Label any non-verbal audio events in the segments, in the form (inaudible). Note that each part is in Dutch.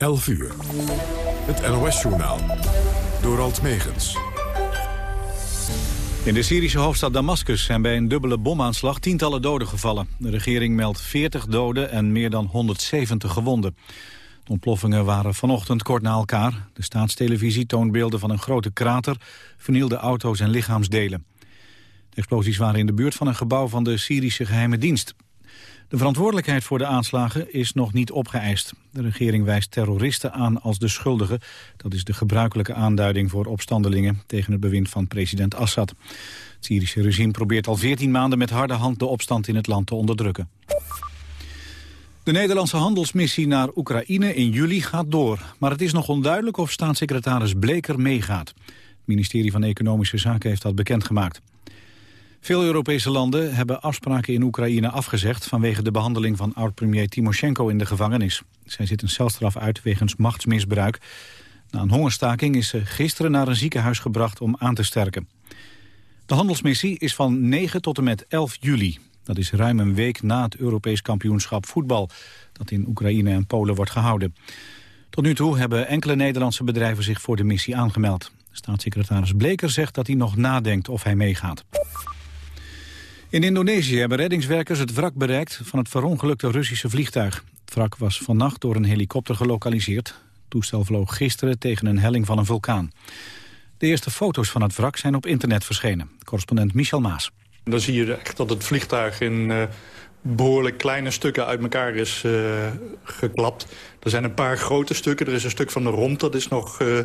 11 uur. Het NOS-journaal. Door Alt Megens. In de Syrische hoofdstad Damascus zijn bij een dubbele bomaanslag tientallen doden gevallen. De regering meldt 40 doden en meer dan 170 gewonden. De ontploffingen waren vanochtend kort na elkaar. De staatstelevisie toont beelden van een grote krater, vernielde auto's en lichaamsdelen. De explosies waren in de buurt van een gebouw van de Syrische geheime dienst. De verantwoordelijkheid voor de aanslagen is nog niet opgeëist. De regering wijst terroristen aan als de schuldigen. Dat is de gebruikelijke aanduiding voor opstandelingen tegen het bewind van president Assad. Het Syrische regime probeert al 14 maanden met harde hand de opstand in het land te onderdrukken. De Nederlandse handelsmissie naar Oekraïne in juli gaat door. Maar het is nog onduidelijk of staatssecretaris Bleker meegaat. Het ministerie van Economische Zaken heeft dat bekendgemaakt. Veel Europese landen hebben afspraken in Oekraïne afgezegd... vanwege de behandeling van oud-premier Timoshenko in de gevangenis. Zij zit een celstraf uit wegens machtsmisbruik. Na een hongerstaking is ze gisteren naar een ziekenhuis gebracht om aan te sterken. De handelsmissie is van 9 tot en met 11 juli. Dat is ruim een week na het Europees kampioenschap voetbal... dat in Oekraïne en Polen wordt gehouden. Tot nu toe hebben enkele Nederlandse bedrijven zich voor de missie aangemeld. Staatssecretaris Bleker zegt dat hij nog nadenkt of hij meegaat. In Indonesië hebben reddingswerkers het wrak bereikt van het verongelukte Russische vliegtuig. Het wrak was vannacht door een helikopter gelokaliseerd. Het toestel vloog gisteren tegen een helling van een vulkaan. De eerste foto's van het wrak zijn op internet verschenen. Correspondent Michel Maas. Dan zie je echt dat het vliegtuig in uh, behoorlijk kleine stukken uit elkaar is uh, geklapt. Er zijn een paar grote stukken. Er is een stuk van de romp, dat is nog... Uh,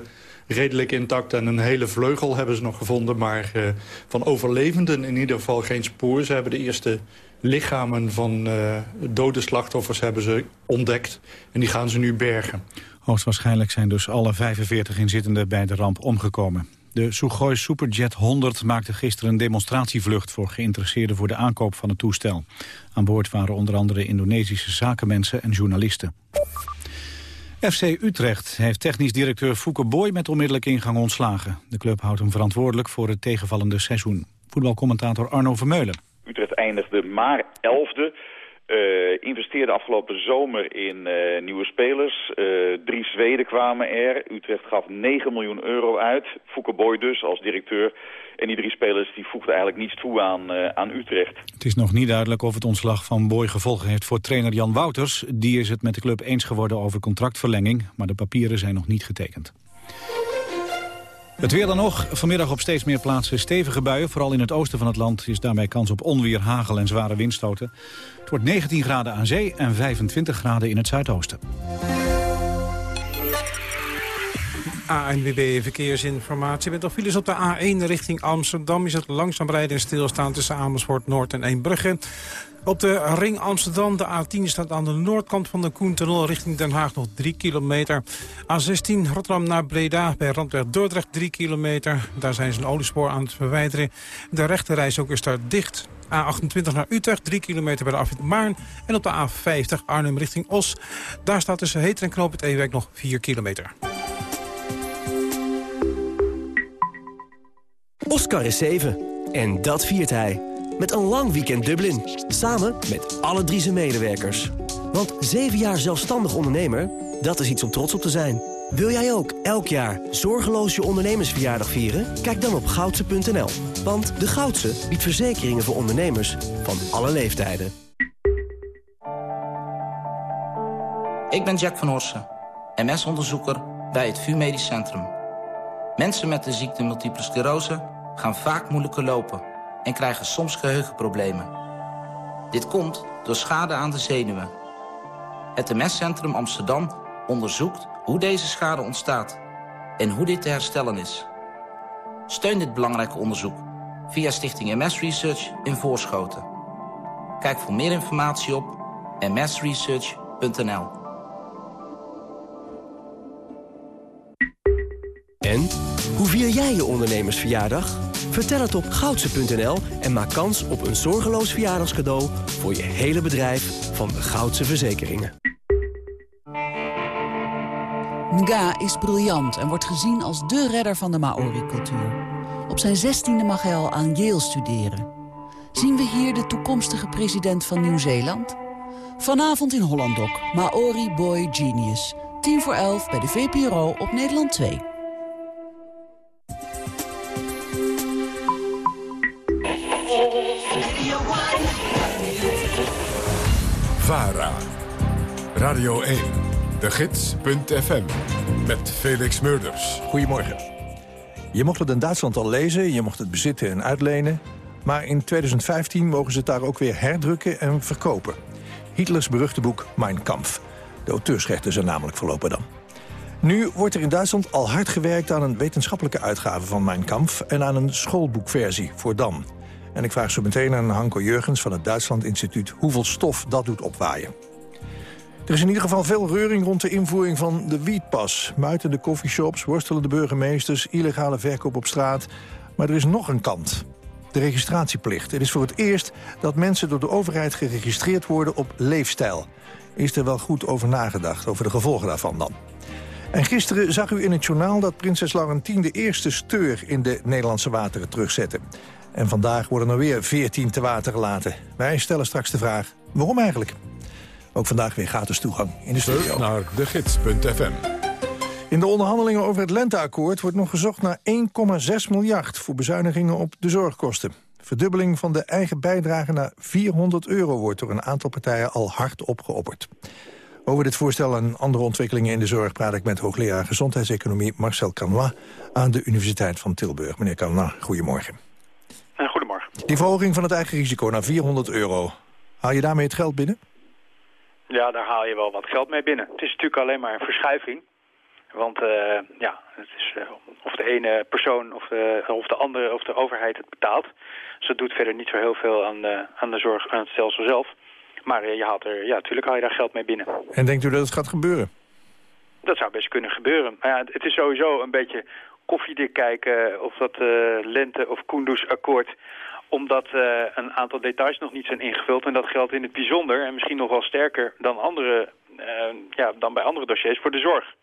redelijk intact. En een hele vleugel hebben ze nog gevonden. Maar uh, van overlevenden in ieder geval geen spoor. Ze hebben de eerste lichamen van uh, dode slachtoffers hebben ze ontdekt. En die gaan ze nu bergen. Hoogstwaarschijnlijk zijn dus alle 45 inzittenden bij de ramp omgekomen. De Sukhoi Superjet 100 maakte gisteren een demonstratievlucht... voor geïnteresseerden voor de aankoop van het toestel. Aan boord waren onder andere Indonesische zakenmensen en journalisten. FC Utrecht heeft technisch directeur Fouke Boy met onmiddellijke ingang ontslagen. De club houdt hem verantwoordelijk voor het tegenvallende seizoen. Voetbalcommentator Arno Vermeulen. Utrecht eindigde maar elfde. Uh, investeerde afgelopen zomer in uh, nieuwe spelers. Uh, drie Zweden kwamen er. Utrecht gaf 9 miljoen euro uit. Fouke Boy dus als directeur. En die drie spelers die voegden eigenlijk niets toe aan, uh, aan Utrecht. Het is nog niet duidelijk of het ontslag van Boy gevolgen heeft voor trainer Jan Wouters. Die is het met de club eens geworden over contractverlenging, maar de papieren zijn nog niet getekend. Het weer dan nog. Vanmiddag op steeds meer plaatsen stevige buien. Vooral in het oosten van het land is daarbij kans op onweer, hagel en zware windstoten. Het wordt 19 graden aan zee en 25 graden in het zuidoosten. ANWB Verkeersinformatie. Met nog files op de A1 richting Amsterdam is het langzaam rijden en stilstaan tussen Amersfoort Noord en Eembrugge. Op de ring Amsterdam, de A10 staat aan de noordkant van de Koentunnel richting Den Haag nog 3 kilometer. A16 Rotterdam naar Breda bij Randweg Dordrecht 3 kilometer. Daar zijn ze een oliespoor aan het verwijderen. De rechte ook is daar dicht. A28 naar Utrecht, 3 kilometer bij de afrit Maarn. En op de A50 Arnhem richting Os. Daar staat tussen Heter en Knoop het Ewijk nog 4 kilometer. Oscar is 7. En dat viert hij. Met een lang weekend Dublin. Samen met alle drie zijn medewerkers. Want 7 jaar zelfstandig ondernemer, dat is iets om trots op te zijn. Wil jij ook elk jaar zorgeloos je ondernemersverjaardag vieren? Kijk dan op goudse.nl. Want de Goudse biedt verzekeringen voor ondernemers van alle leeftijden. Ik ben Jack van Horsen, MS-onderzoeker bij het VU Medisch Centrum. Mensen met de ziekte multiple sclerose gaan vaak moeilijker lopen... en krijgen soms geheugenproblemen. Dit komt door schade aan de zenuwen. Het MS-centrum Amsterdam onderzoekt hoe deze schade ontstaat... en hoe dit te herstellen is. Steun dit belangrijke onderzoek via Stichting MS Research in Voorschoten. Kijk voor meer informatie op msresearch.nl. Hoe vier jij je ondernemersverjaardag? Vertel het op goudse.nl en maak kans op een zorgeloos verjaardagscadeau... voor je hele bedrijf van de Goudse Verzekeringen. Nga is briljant en wordt gezien als de redder van de Maori-cultuur. Op zijn zestiende mag hij al aan Yale studeren. Zien we hier de toekomstige president van Nieuw-Zeeland? Vanavond in Hollandok, Maori Boy Genius... tien voor elf bij de VPRO op Nederland 2. Radio 1. De Gids.fm. Met Felix Murders. Goedemorgen. Je mocht het in Duitsland al lezen, je mocht het bezitten en uitlenen. Maar in 2015 mogen ze het daar ook weer herdrukken en verkopen. Hitlers beruchte boek Mein Kampf. De auteursrechten zijn namelijk verlopen dan. Nu wordt er in Duitsland al hard gewerkt aan een wetenschappelijke uitgave van Mein Kampf... en aan een schoolboekversie voor dan. En ik vraag zo meteen aan Hanko Jurgens van het Duitsland Instituut... hoeveel stof dat doet opwaaien. Er is in ieder geval veel reuring rond de invoering van de wietpas. Muitende coffeeshops, worstelende burgemeesters, illegale verkoop op straat. Maar er is nog een kant. De registratieplicht. Het is voor het eerst dat mensen door de overheid geregistreerd worden op leefstijl. Is er wel goed over nagedacht, over de gevolgen daarvan dan? En gisteren zag u in het journaal dat prinses Laurentien de eerste steur in de Nederlandse wateren terugzette. En vandaag worden er weer 14 te water gelaten. Wij stellen straks de vraag, waarom eigenlijk? Ook vandaag weer gratis toegang in de studio. Terug naar de gids.fm. In de onderhandelingen over het lenteakkoord wordt nog gezocht naar 1,6 miljard voor bezuinigingen op de zorgkosten. Verdubbeling van de eigen bijdrage naar 400 euro wordt door een aantal partijen al hard opgeopperd. Over dit voorstel en andere ontwikkelingen in de zorg praat ik met hoogleraar gezondheidseconomie Marcel Canois aan de Universiteit van Tilburg. Meneer Canois, goedemorgen. Goedemorgen. Die verhoging van het eigen risico naar 400 euro, haal je daarmee het geld binnen? Ja, daar haal je wel wat geld mee binnen. Het is natuurlijk alleen maar een verschuiving. Want uh, ja, het is uh, of de ene persoon of de, of de andere of de overheid het betaalt. Dus dat doet verder niet zo heel veel aan de, aan de zorg, aan het stelsel zelf. Maar uh, je haalt er, ja, natuurlijk haal je daar geld mee binnen. En denkt u dat het gaat gebeuren? Dat zou best kunnen gebeuren. Maar ja, het is sowieso een beetje koffiedik kijken of dat lente- of Kunduz-akkoord omdat uh, een aantal details nog niet zijn ingevuld. En dat geldt in het bijzonder en misschien nog wel sterker dan, andere, uh, ja, dan bij andere dossiers voor de zorg.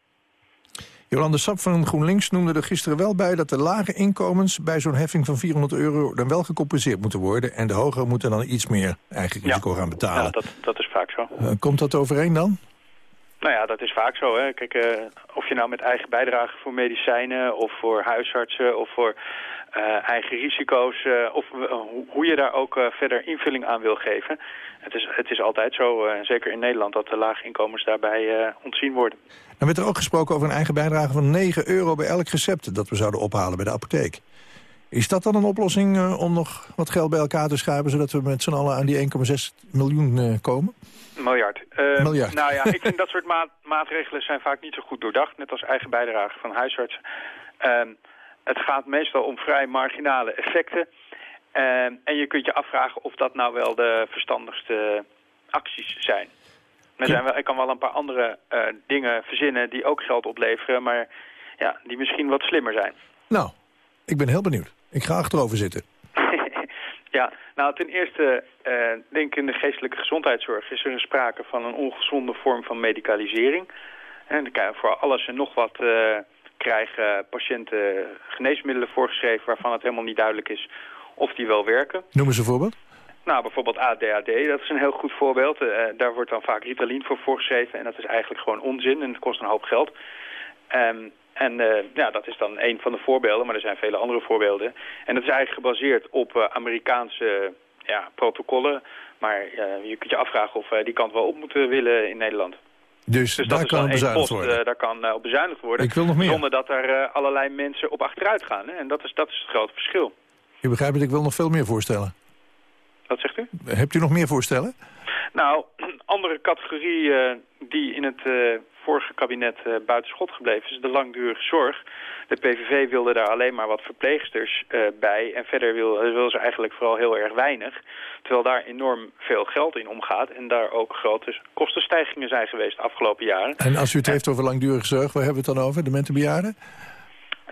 Jolande Sap van GroenLinks noemde er gisteren wel bij... dat de lage inkomens bij zo'n heffing van 400 euro... dan wel gecompenseerd moeten worden... en de hogere moeten dan iets meer eigen risico ja. gaan betalen. Ja, dat, dat is vaak zo. Uh, komt dat overeen dan? Nou ja, dat is vaak zo. Hè. Kijk, uh, of je nou met eigen bijdrage voor medicijnen... of voor huisartsen of voor uh, eigen risico's... Uh, of hoe je daar ook verder invulling aan wil geven. Het is, het is altijd zo, zeker in Nederland... dat de lage inkomens daarbij ontzien worden. Dan werd er ook gesproken over een eigen bijdrage van 9 euro... bij elk recept dat we zouden ophalen bij de apotheek. Is dat dan een oplossing om nog wat geld bij elkaar te schuiven... zodat we met z'n allen aan die 1,6 miljoen komen? Miljard. Uh, Miljard. Nou ja, (laughs) ik vind dat soort maat maatregelen zijn vaak niet zo goed doordacht. Net als eigen bijdrage van huisartsen. Het gaat meestal om vrij marginale effecten. en je kunt je afvragen of dat nou wel de verstandigste acties zijn. Er zijn wel, ik kan wel een paar andere dingen verzinnen die ook geld opleveren... maar ja, die misschien wat slimmer zijn. Nou, ik ben heel benieuwd. Ik ga achterover zitten. (laughs) ja, nou ten eerste, uh, denk ik in de geestelijke gezondheidszorg is er sprake van een ongezonde vorm van medicalisering. En voor alles en nog wat uh, krijgen patiënten geneesmiddelen voorgeschreven waarvan het helemaal niet duidelijk is of die wel werken. Noem eens een voorbeeld. Nou, bijvoorbeeld ADHD, dat is een heel goed voorbeeld. Uh, daar wordt dan vaak Ritalin voor voorgeschreven en dat is eigenlijk gewoon onzin en het kost een hoop geld. Um, en uh, ja, dat is dan een van de voorbeelden, maar er zijn vele andere voorbeelden. En dat is eigenlijk gebaseerd op uh, Amerikaanse ja, protocollen. Maar je kunt je afvragen of wij die kant wel op moeten willen in Nederland. Dus, dus daar dat kan bezuinigd post, worden? daar kan op bezuinigd worden. Ik wil nog meer. Zonder dat er allerlei mensen op achteruit gaan. Hè? En dat is, dat is het grote verschil. U begrijpt het, ik wil nog veel meer voorstellen. Wat zegt u? Hebt u nog meer voorstellen? Nou, een (clears throat) andere categorie uh, die in het uh, vorige kabinet uh, buitenschot gebleven is de langdurige zorg. De PVV wilde daar alleen maar wat verpleegsters bij en verder wil, wil ze eigenlijk vooral heel erg weinig. Terwijl daar enorm veel geld in omgaat en daar ook grote kostenstijgingen zijn geweest de afgelopen jaren. En als u het heeft over langdurige zorg, waar hebben we het dan over? De mentenbejaarden?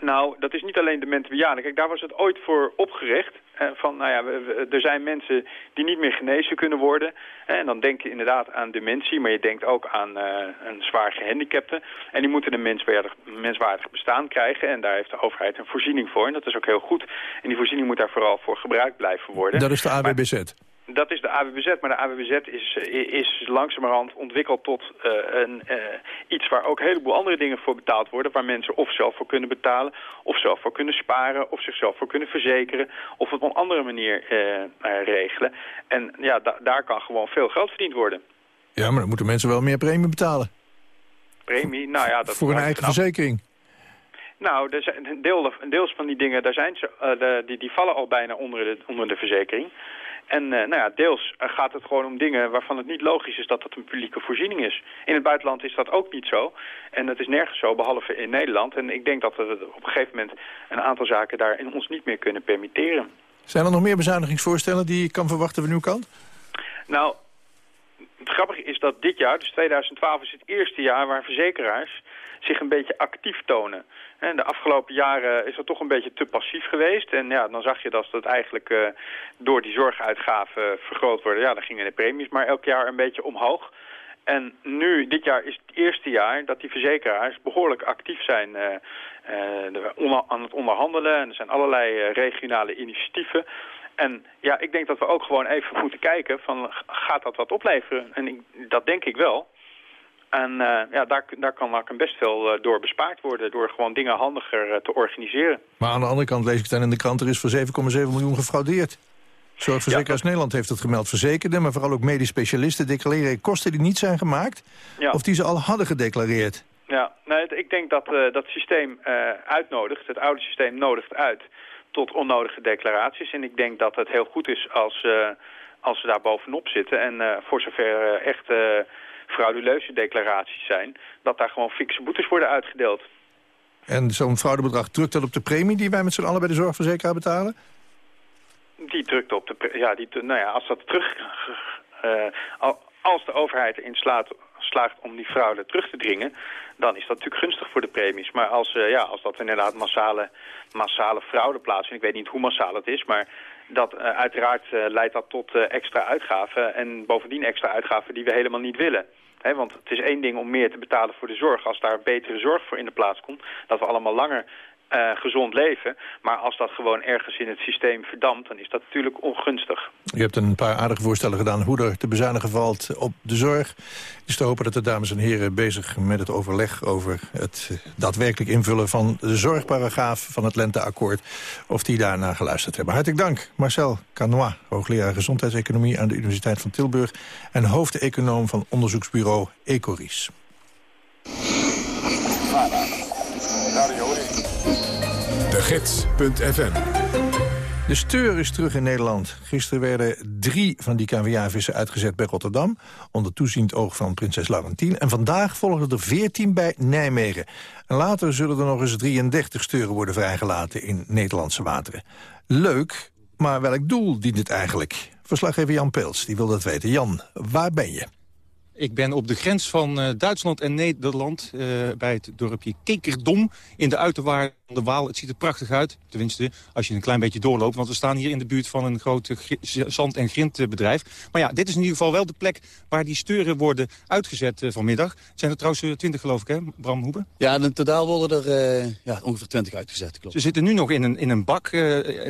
Nou, dat is niet alleen de mentenbejaarden. Kijk, daar was het ooit voor opgericht. Eh, van, nou ja, we, we, er zijn mensen die niet meer genezen kunnen worden. En dan denk je inderdaad aan dementie, maar je denkt ook aan uh, een zwaar gehandicapte. En die moeten een menswaardig, menswaardig bestaan krijgen. En daar heeft de overheid een voorziening voor. En dat is ook heel goed. En die voorziening moet daar vooral voor gebruikt blijven worden. Dat is de AWBZ? Maar, Dat is de AWBZ, maar de AWBZ is, is langzamerhand ontwikkeld tot uh, een, uh, iets waar ook een heleboel andere dingen voor betaald worden. Waar mensen of zelf voor kunnen betalen, of zelf voor kunnen sparen, of zichzelf voor kunnen verzekeren. Of het op een andere manier uh, regelen. En ja, da daar kan gewoon veel geld verdiend worden. Ja, maar dan moeten mensen wel meer premie betalen. Premie? Nou ja, dat Voor een eigen verzekering. Nou, er zijn, deel, deels van die dingen, daar zijn ze, uh, die, die vallen al bijna onder de, onder de verzekering. En uh, nou ja, deels uh, gaat het gewoon om dingen waarvan het niet logisch is dat dat een publieke voorziening is. In het buitenland is dat ook niet zo. En dat is nergens zo, behalve in Nederland. En ik denk dat we op een gegeven moment een aantal zaken daar in ons niet meer kunnen permitteren. Zijn er nog meer bezuinigingsvoorstellen die je kan verwachten van uw kant? Nou, het grappige is dat dit jaar, dus 2012, is het eerste jaar waar verzekeraars zich een beetje actief tonen. En de afgelopen jaren is dat toch een beetje te passief geweest. En ja, dan zag je dat het eigenlijk uh, door die zorguitgaven vergroot worden. Ja, dan gingen de premies maar elk jaar een beetje omhoog. En nu, dit jaar is het eerste jaar dat die verzekeraars behoorlijk actief zijn uh, uh, aan het onderhandelen. En er zijn allerlei regionale initiatieven. En ja, ik denk dat we ook gewoon even moeten kijken van gaat dat wat opleveren? En ik, dat denk ik wel. En uh, ja, daar, daar kan ook best veel uh, door bespaard worden... door gewoon dingen handiger uh, te organiseren. Maar aan de andere kant lees ik dan in de krant... er is voor 7,7 miljoen gefraudeerd. Zorgverzekeraars ja, Nederland heeft het gemeld. Verzekerden, maar vooral ook medisch specialisten declareren kosten die niet zijn gemaakt... Ja. of die ze al hadden gedeclareerd. Ja, nee, ik denk dat dat systeem uitnodigt, het oude systeem nodigt uit... tot onnodige declaraties. En ik denk dat het heel goed is als, als ze daar bovenop zitten. En voor zover echt frauduleuze declaraties zijn... dat daar gewoon fikse boetes worden uitgedeeld. En zo'n fraudebedrag drukt dat op de premie die wij met z'n allen bij de zorgverzekeraar betalen? Die drukt op de... Ja, die, nou ja, als dat terug... Uh, als de overheid erin slaat, slaagt om die fraude terug te dringen... dan is dat natuurlijk gunstig voor de premies. Maar als, uh, ja, als dat inderdaad massale, massale fraude plaatsvindt... ik weet niet hoe massaal het is, maar dat uh, uiteraard leidt dat tot extra uitgaven en bovendien extra uitgaven die we helemaal niet willen. He, want het is één ding om meer te betalen voor de zorg als daar betere zorg voor in de plaats komt. Dat we allemaal langer uh, gezond leven. Maar als dat gewoon ergens in het systeem verdampt, dan is dat natuurlijk ongunstig. Je hebt een paar aardige voorstellen gedaan hoe er te bezuinigen valt op de zorg. Is te hopen dat de dames en heren bezig met het overleg over het daadwerkelijk invullen van de zorgparagraaf van het Lenteakkoord, of die daarna geluisterd hebben. Hartelijk dank, Marcel Canois, hoogleraar gezondheidseconomie aan de Universiteit van Tilburg en hoofdeconoom van onderzoeksbureau Ecoris. Gids.fm de steur is terug in Nederland. Gisteren werden drie van die KVA-vissen uitgezet bij Rotterdam... onder toeziend oog van prinses Laurentien. En vandaag volgen er veertien bij Nijmegen. En later zullen er nog eens 33 steuren worden vrijgelaten in Nederlandse wateren. Leuk, maar welk doel dient het eigenlijk? Verslaggever Jan Peels, die wil dat weten. Jan, waar ben je? Ik ben op de grens van uh, Duitsland en Nederland... Uh, bij het dorpje Kekerdom in de uiterwaarden van de Waal. Het ziet er prachtig uit, tenminste als je een klein beetje doorloopt. Want we staan hier in de buurt van een groot zand- en grindbedrijf. Maar ja, dit is in ieder geval wel de plek waar die steuren worden uitgezet uh, vanmiddag. Het zijn er trouwens twintig geloof ik, hè, Bram Hoebe? Ja, in totaal worden er ja, ongeveer twintig uitgezet, klopt. Ze zitten nu nog in een, in een bak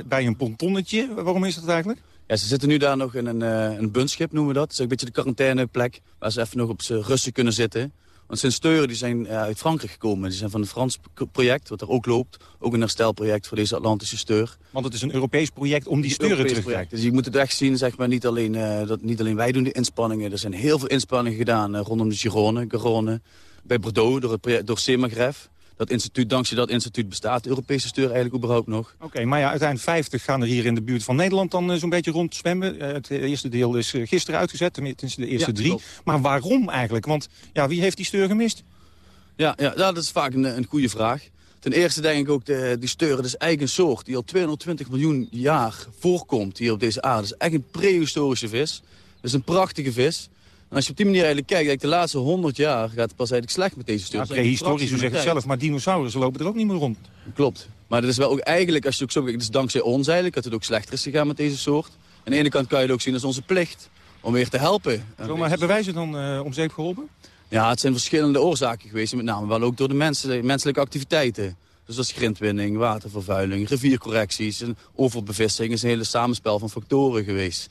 bij een pontonnetje. Waarom is dat eigenlijk? Ja, ze zitten nu daar nog in een, uh, een buntschip, noemen we dat. Dat is een beetje de quarantaineplek waar ze even nog op ze rustig kunnen zitten. Want zijn steuren die zijn uh, uit Frankrijk gekomen. Die zijn van het Frans project, wat er ook loopt. Ook een herstelproject voor deze Atlantische steur. Want het is een Europees project om die steuren terug te krijgen. Dus je moet het echt zien, zeg maar, niet alleen, uh, dat niet alleen wij doen die inspanningen. Er zijn heel veel inspanningen gedaan rondom de Gironde, Garonne. Bij Bordeaux, door, het door Semagref dat instituut, dankzij dat instituut bestaat de Europese steur eigenlijk überhaupt nog. Oké, maar ja, uiteindelijk 50 gaan er hier in de buurt van Nederland dan uh, zo'n beetje rondzwemmen. Uh, het eerste deel is gisteren uitgezet, tenminste de eerste drie. Maar waarom eigenlijk? Want ja, wie heeft die steur gemist? Ja, ja dat is vaak een, een goede vraag. Ten eerste denk ik ook, de, die steuren, dat is eigenlijk een soort die al 220 miljoen jaar voorkomt hier op deze aarde. Dat is echt een prehistorische vis. Dat is een prachtige vis. En als je op die manier eigenlijk kijkt, eigenlijk de laatste 100 jaar gaat het pas eigenlijk slecht met deze stukken. Ja, prehistorisch, u zegt het zelf, maar dinosaurussen lopen er ook niet meer rond. Klopt. Maar dat is wel ook eigenlijk, als je ook zo kijkt, is dankzij ons eigenlijk dat het ook slechter is gegaan met deze soort. Aan de ene kant kan je het ook zien als onze plicht om weer te helpen. Zo, maar hebben wij ze dan uh, om zeep geholpen? Ja, het zijn verschillende oorzaken geweest, met name wel ook door de mensen, menselijke activiteiten. Dus dat is grindwinning, watervervuiling, riviercorrecties en overbevissing. is een hele samenspel van factoren geweest.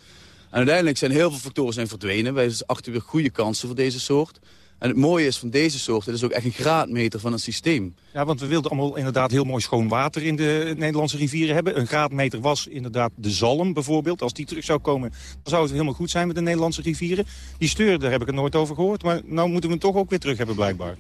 En uiteindelijk zijn heel veel factoren zijn verdwenen. Wij achten weer goede kansen voor deze soort. En het mooie is van deze soort, het is ook echt een graadmeter van het systeem. Ja, want we wilden allemaal inderdaad heel mooi schoon water in de Nederlandse rivieren hebben. Een graadmeter was inderdaad de zalm bijvoorbeeld. Als die terug zou komen, dan zou het helemaal goed zijn met de Nederlandse rivieren. Die steur, daar heb ik het nooit over gehoord. Maar nou moeten we hem toch ook weer terug hebben blijkbaar.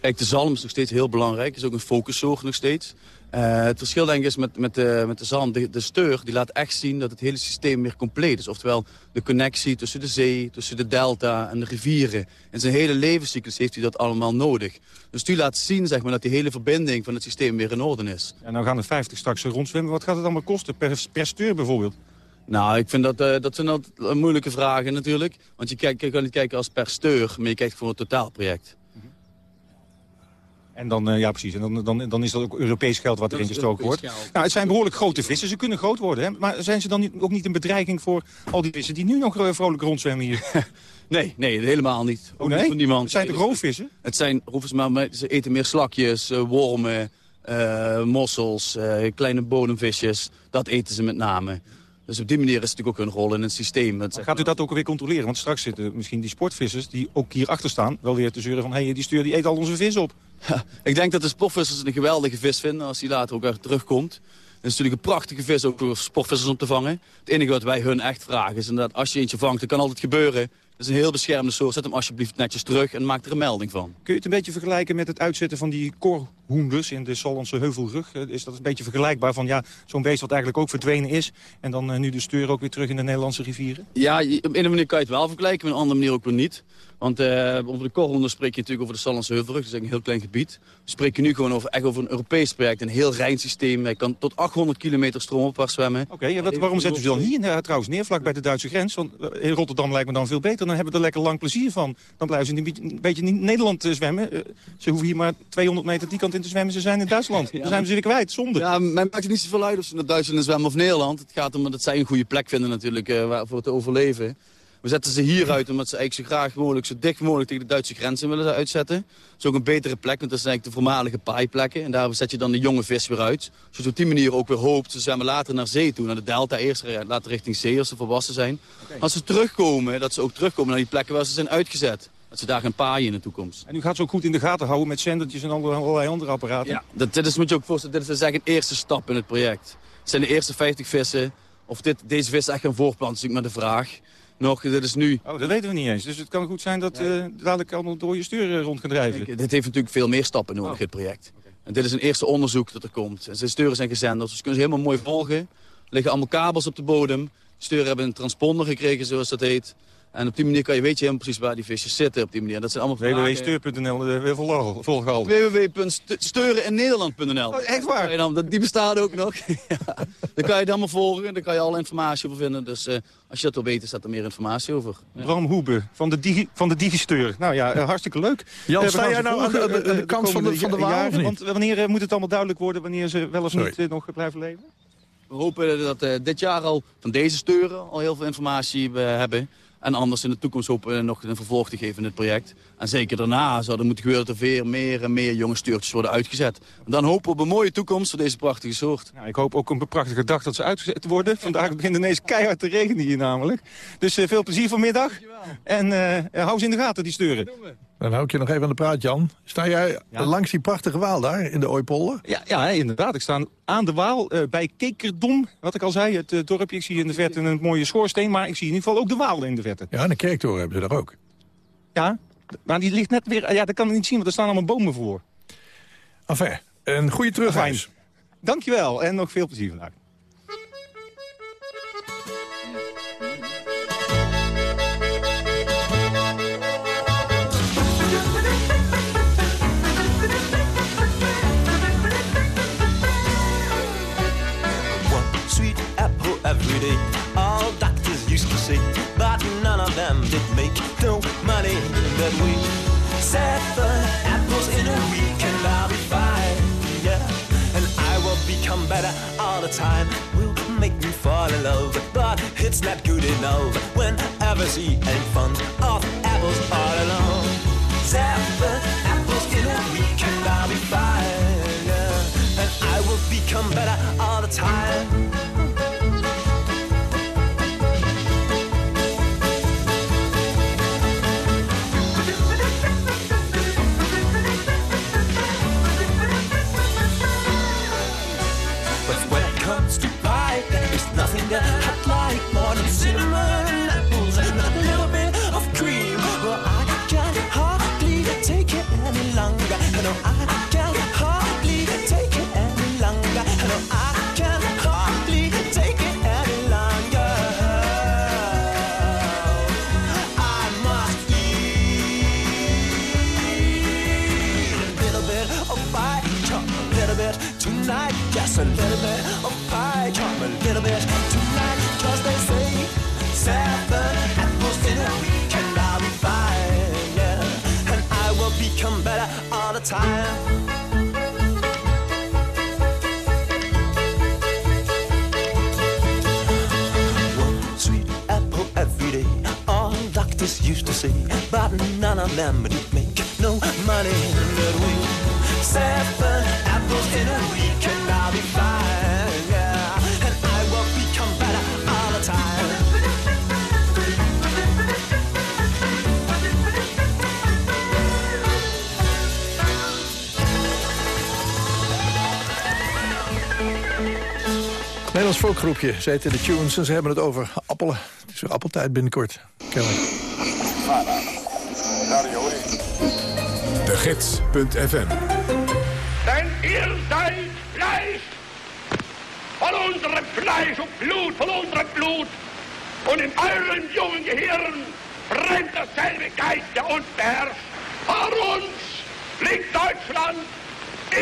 Kijk, de zalm is nog steeds heel belangrijk. is ook een focussoort nog steeds. Uh, het verschil denk ik is met, met, de, met de zalm, de, de, steur die laat echt zien dat het hele systeem weer compleet is. Oftewel de connectie tussen de zee, tussen de delta en de rivieren. In zijn hele levenscyclus heeft hij dat allemaal nodig. Dus die laat zien zeg maar, dat die hele verbinding van het systeem weer in orde is. En nou gaan er 50 straks rondzwemmen. Wat gaat het allemaal kosten per, per steur bijvoorbeeld? Nou, ik vind dat, uh, dat zijn altijd moeilijke vragen natuurlijk. Want je, kijkt, je kan niet kijken als per steur, maar je kijkt voor het totaalproject. En dan, uh, ja precies, en dan, dan, dan is dat ook Europees geld wat erin gestoken wordt. Nou, het zijn behoorlijk grote vissen, ze kunnen groot worden. Hè? Maar zijn ze dan niet, ook niet een bedreiging voor al die vissen die nu nog uh, vrolijk rondzwemmen hier? (laughs) nee, nee, helemaal niet. oh nee? Van niemand. Het zijn de roofvissen? Het zijn roofvissen, maar ze eten meer slakjes, uh, wormen, mossels, kleine bodemvisjes. Dat eten ze met name. Dus op die manier is het natuurlijk ook een rol in het systeem. gaat u dat ook weer controleren? Want straks zitten misschien die sportvissers die ook hier achter staan... wel weer te zeuren van, hé, hey, die stuur die eet al onze vis op. ik denk dat de sportvissers een geweldige vis vinden als die later ook weer terugkomt. Het is natuurlijk een prachtige vis ook voor sportvissers om te vangen. Het enige wat wij hun echt vragen is dat als je eentje vangt, dat kan altijd gebeuren. Dat is een heel beschermde soort. Zet hem alsjeblieft netjes terug en maak er een melding van. Kun je het een beetje vergelijken met het uitzetten van die korhoenders in de Sallandse heuvelrug? Eh, is dat een beetje vergelijkbaar van ja, zo'n beest wat eigenlijk ook verdwenen is... en dan uh, nu de steur ook weer terug in de Nederlandse rivieren? Ja, op een manier kan je het wel vergelijken, op een andere manier ook weer niet. Want uh, over de korhoenders spreek je natuurlijk over de Sallandse heuvelrug. Dat is een heel klein gebied. We spreken nu gewoon over, echt over een Europees project. Een heel rein systeem. Hij kan tot 800 kilometer stroomopwaarts zwemmen. Oké, okay, waarom zetten ze dan hier trouwens neer, vlak bij de Duitse grens? Want in Rotterdam lijkt me dan veel beter. Dan hebben we er lekker lang plezier van. Dan blijven ze een beetje in Nederland zwemmen. ze hoeven hier maar 200 meter die kant in te zwemmen. Ze zijn in Duitsland. (laughs) Dan zijn ze weer kwijt, zonde. Ja, mij maakt het niet zoveel uit of ze naar Duitsland zwemmen of Nederland. Het gaat om dat zij een goede plek vinden natuurlijk uh, voor te overleven. We zetten ze hier uit omdat ze eigenlijk zo graag mogelijk, zo dicht mogelijk tegen de Duitse grenzen willen uitzetten. Dat is ook een betere plek, want dat zijn eigenlijk de voormalige paaiplekken. En daar zet je dan de jonge vis weer uit. Zodat je op die manier ook weer hoopt, ze zwemmen later naar zee toe, naar de delta. Eerst later richting zee als ze volwassen zijn. Als ze terugkomen, dat ze ook terugkomen naar die plekken waar ze zijn uitgezet. Dat ze daar gaan paaien in de toekomst. En u gaat ze ook goed in de gaten houden met zendertjes en allerlei andere apparaten? Ja, dat, dit is, moet je ook voorstellen, dit is eigenlijk een eerste stap in het project. Het zijn de eerste 50 vissen. Of dit, deze vis echt gaan voorplanten, is natuurlijk maar de vraag nog, dit is nu... Oh, dat weten we niet eens. Dus het kan goed zijn dat ja. uh, dadelijk allemaal door je stuur rond gaan drijven. Dit heeft natuurlijk veel meer stappen nodig, oh. dit project. Okay. En dit is een eerste onderzoek dat er komt. En zijn steuren zijn gezenderd, dus kunnen ze helemaal mooi volgen. Er liggen allemaal kabels op de bodem. De steuren hebben een transponder gekregen, zoals dat heet. En op die manier kan je, weet je helemaal precies waar die visjes zitten. Op die manier. Dat zijn allemaal www.steur.nl weer eh, oh, Echt waar? Dan, die bestaat ook nog. (laughs) ja. Dan kan je het allemaal volgen. Daar kan je alle informatie over vinden. Dus uh, als je dat wil weten, staat er meer informatie over. Ja. Bram Hoebe van de, digi, van de Digisteur. Nou ja, uh, hartstikke leuk. Jan, uh, sta jij nou aan de, de, de, de kant van de, van de Want wanneer moet het allemaal duidelijk worden wanneer ze wel of Sorry. niet nog blijven leven? We hopen dat dit jaar al van deze steuren al heel veel informatie hebben. En anders in de toekomst hopen we nog een vervolg te geven in het project. En zeker daarna zou er moeten gebeuren dat er veel meer en meer jonge stuurtjes worden uitgezet. En dan hopen we op een mooie toekomst voor deze prachtige soort. Nou, ik hoop ook een prachtige dag dat ze uitgezet worden. Vandaag begint ineens keihard te regenen hier namelijk. Dus uh, veel plezier vanmiddag. En uh, hou ze in de gaten, die steuren. Dan hou ik je nog even aan de praat, Jan. Sta jij ja. langs die prachtige Waal daar, in de Ooipolder? Ja, ja inderdaad. Ik sta aan de Waal uh, bij Kekerdom. Wat ik al zei, het uh, dorpje. Ik zie in de verte een mooie schoorsteen. Maar ik zie in ieder geval ook de Waal in de verte. Ja, en de kerktoren hebben ze daar ook. Ja, maar die ligt net weer... Ja, dat kan ik niet zien, want er staan allemaal bomen voor. Enfin, een goede terugreis. Dankjewel en nog veel plezier vandaag. But none of them did make no money that way. Seven apples in a week and I'll be fine, yeah. And I will become better all the time. Will make me fall in love, but it's not good enough. Whenever she ain't fond of apples all alone. Seven apples in a week and I'll be fine, yeah. And I will become better all the time. Time. One sweet apple every day, all doctors used to say, but none of them do make no money that way. Seven apples in a week Nederlands volkgroepje, ze heten de Tunes en ze hebben het over appelen. Het is weer appeltijd binnenkort. Kennelijk. De Gids.fm Denn ihr seid Fleisch von unserem Fleisch und Blut, von unserem Blut. Und in euren jungen Gehirn brennt derselbe Geist, der uns beherrscht. Vor uns liegt Deutschland,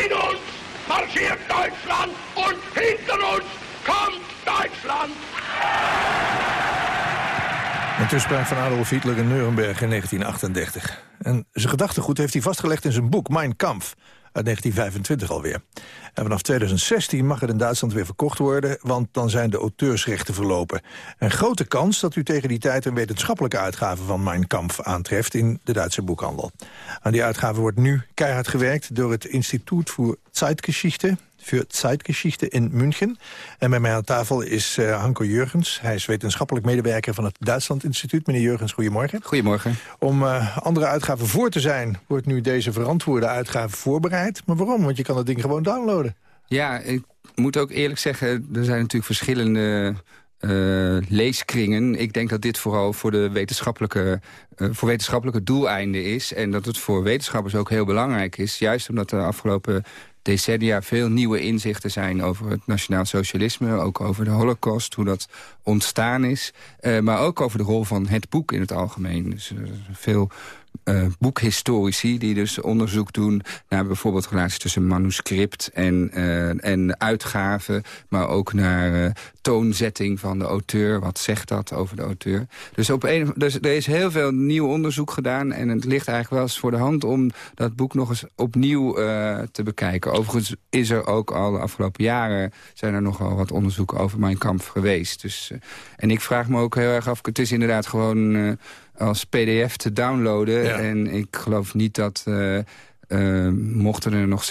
in uns marschiert Deutschland und hinter uns kommt Deutschland. Een toespraak van Adolf Hitler in Nuremberg in 1938. En zijn gedachtegoed heeft hij vastgelegd in zijn boek Mein Kampf uit 1925 alweer. En vanaf 2016 mag het in Duitsland weer verkocht worden... want dan zijn de auteursrechten verlopen. Een grote kans dat u tegen die tijd een wetenschappelijke uitgave van Mein Kampf aantreft in de Duitse boekhandel. Aan die uitgave wordt nu keihard gewerkt door het Instituut voor Zeitgeschichte voor Zeitgeschichte in München. En bij mij aan tafel is uh, Hanko Jurgens. Hij is wetenschappelijk medewerker van het Duitsland Instituut. Meneer Jurgens, goedemorgen. Goedemorgen. Om uh, andere uitgaven voor te zijn, wordt nu deze verantwoorde uitgave voorbereid. Maar waarom? Want je kan het ding gewoon downloaden. Ja, ik moet ook eerlijk zeggen, er zijn natuurlijk verschillende... Uh, leeskringen. Ik denk dat dit vooral voor, de wetenschappelijke, uh, voor wetenschappelijke doeleinden is. En dat het voor wetenschappers ook heel belangrijk is. Juist omdat de afgelopen decennia veel nieuwe inzichten zijn over het nationaal socialisme. Ook over de holocaust, hoe dat ontstaan is. Uh, maar ook over de rol van het boek in het algemeen. Dus uh, veel uh, boekhistorici die dus onderzoek doen... naar bijvoorbeeld relaties tussen manuscript en, uh, en uitgave... maar ook naar uh, toonzetting van de auteur. Wat zegt dat over de auteur? Dus, op een, dus er is heel veel nieuw onderzoek gedaan... en het ligt eigenlijk wel eens voor de hand om dat boek nog eens opnieuw te bekijken. Overigens is er ook al de afgelopen jaren... zijn er nogal wat onderzoeken over mijn kamp geweest. Dus, en ik vraag me ook heel erg af... het is inderdaad gewoon als pdf te downloaden. Ja. En ik geloof niet dat... Uh, uh, mochten er nog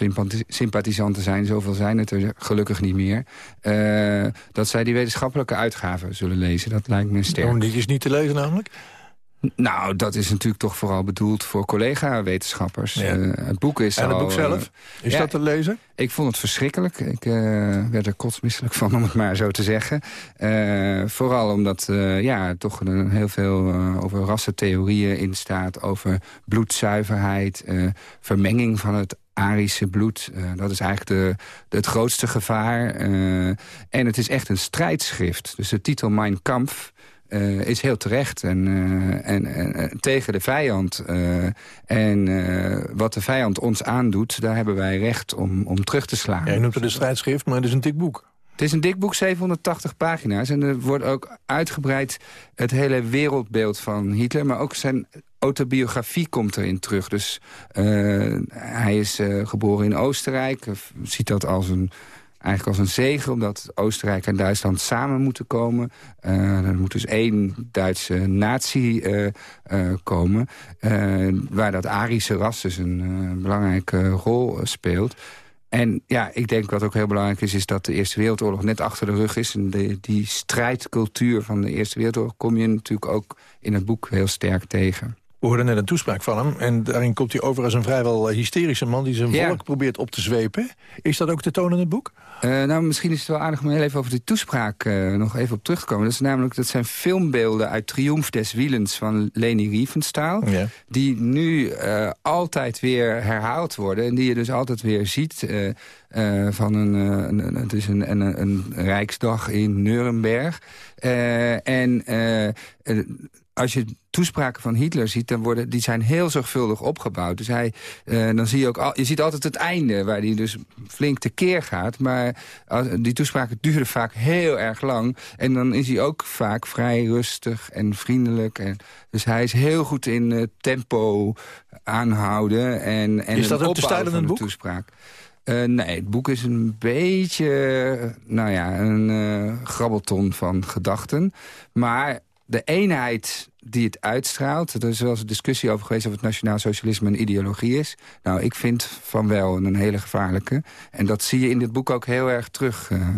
sympathisanten zijn, zoveel zijn het er gelukkig niet meer... Uh, dat zij die wetenschappelijke uitgaven zullen lezen. Dat lijkt me sterk. Waarom die is niet te lezen namelijk? Nou, dat is natuurlijk toch vooral bedoeld voor collega-wetenschappers. Ja. Uh, het boek is En het al, boek zelf? Is ja, dat te lezen? Ik vond het verschrikkelijk. Ik uh, werd er kotsmisselijk van, om het maar zo te zeggen. Uh, vooral omdat ja, toch er heel veel over rassentheorieën in staat... over bloedzuiverheid, vermenging van het Arische bloed. Uh, dat is eigenlijk de, de, het grootste gevaar. Uh, en het is echt een strijdschrift. Dus de titel Mein Kampf uh, is heel terecht. En, uh, en, en, tegen de vijand. Uh, en wat de vijand ons aandoet, daar hebben wij recht om, om terug te slaan. Ja, je noemt het een strijdschrift, maar het is een dik boek. Het is een dik boek, 780 pagina's. En er wordt ook uitgebreid het hele wereldbeeld van Hitler... maar ook zijn autobiografie komt erin terug. Dus hij is geboren in Oostenrijk, ziet dat als een eigenlijk als een zegen... omdat Oostenrijk en Duitsland samen moeten komen. Uh, er moet dus één Duitse natie uh, uh, komen... waar dat Arische ras dus een belangrijke rol speelt. En ja, ik denk wat ook heel belangrijk is... is dat de Eerste Wereldoorlog net achter de rug is. En die strijdcultuur van de Eerste Wereldoorlog... kom je natuurlijk ook in het boek heel sterk tegen. We hoorden net een toespraak van hem. En daarin komt hij over als een vrijwel hysterische man... die zijn Ja. volk probeert op te zwepen. Is dat ook te tonen in het boek? Uh, nou, misschien is het wel aardig om heel even over die toespraak uh, nog even op terug te komen. Dat, is namelijk, dat zijn filmbeelden uit Triomf des Wielens van Leni Riefenstahl. Ja. Die nu uh, altijd weer herhaald worden. En die je dus altijd weer ziet van een, een, een, het is een, een, een rijksdag in Nuremberg. en als je toespraken van Hitler ziet, dan worden die zijn heel zorgvuldig opgebouwd. Dus hij, uh, dan zie je ook, al, je ziet altijd het einde, waar hij dus flink tekeer gaat. Maar als, die toespraken duren vaak heel erg lang. En dan is hij ook vaak vrij rustig en vriendelijk. En, dus hij is heel goed in uh, tempo aanhouden en, en is dat ook stijl in een boek? toespraak. Uh, nee, het boek is een beetje, nou ja, een uh, grabbelton van gedachten. Maar de eenheid die het uitstraalt... er is wel eens een discussie over geweest... of het nationaal socialisme een ideologie is. Nou, ik vind van wel een hele gevaarlijke. En dat zie je in dit boek ook heel erg terug... Uh.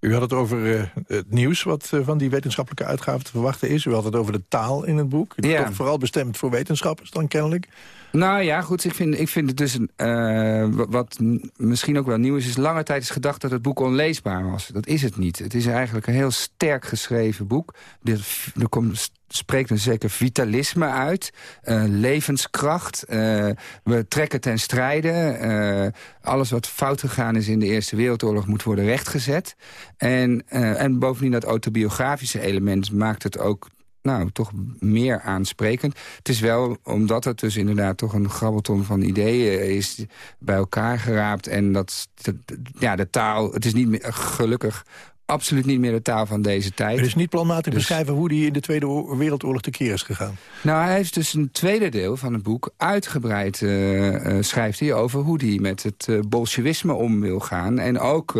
U had het over uh, het nieuws wat uh, van die wetenschappelijke uitgave te verwachten is. U had het over de taal in het boek. Ja. Toch vooral bestemd voor wetenschappers dan kennelijk. Nou ja, goed, ik vind, ik vind het dus... Uh, wat misschien ook wel nieuw is, is lange tijd is gedacht dat het boek onleesbaar was. Dat is het niet. Het is eigenlijk een heel sterk geschreven boek. Er, er komt spreekt een zeker vitalisme uit. Uh, levenskracht. Uh, we trekken ten strijde. Alles wat fout gegaan is in de Eerste Wereldoorlog moet worden rechtgezet. En, en bovendien dat autobiografische element maakt het ook nou, toch meer aansprekend. Het is wel, omdat het dus inderdaad toch een grabbelton van ideeën is... bij elkaar geraapt en dat, ja, de taal... Het is niet meer, gelukkig absoluut niet meer de taal van deze tijd. Het is niet planmatig dus... beschrijven hoe hij in de Tweede Wereldoorlog tekeer is gegaan. Nou, hij heeft dus een tweede deel van het boek uitgebreid uh, schrijft hij over hoe hij met het uh, bolsjewisme om wil gaan. En ook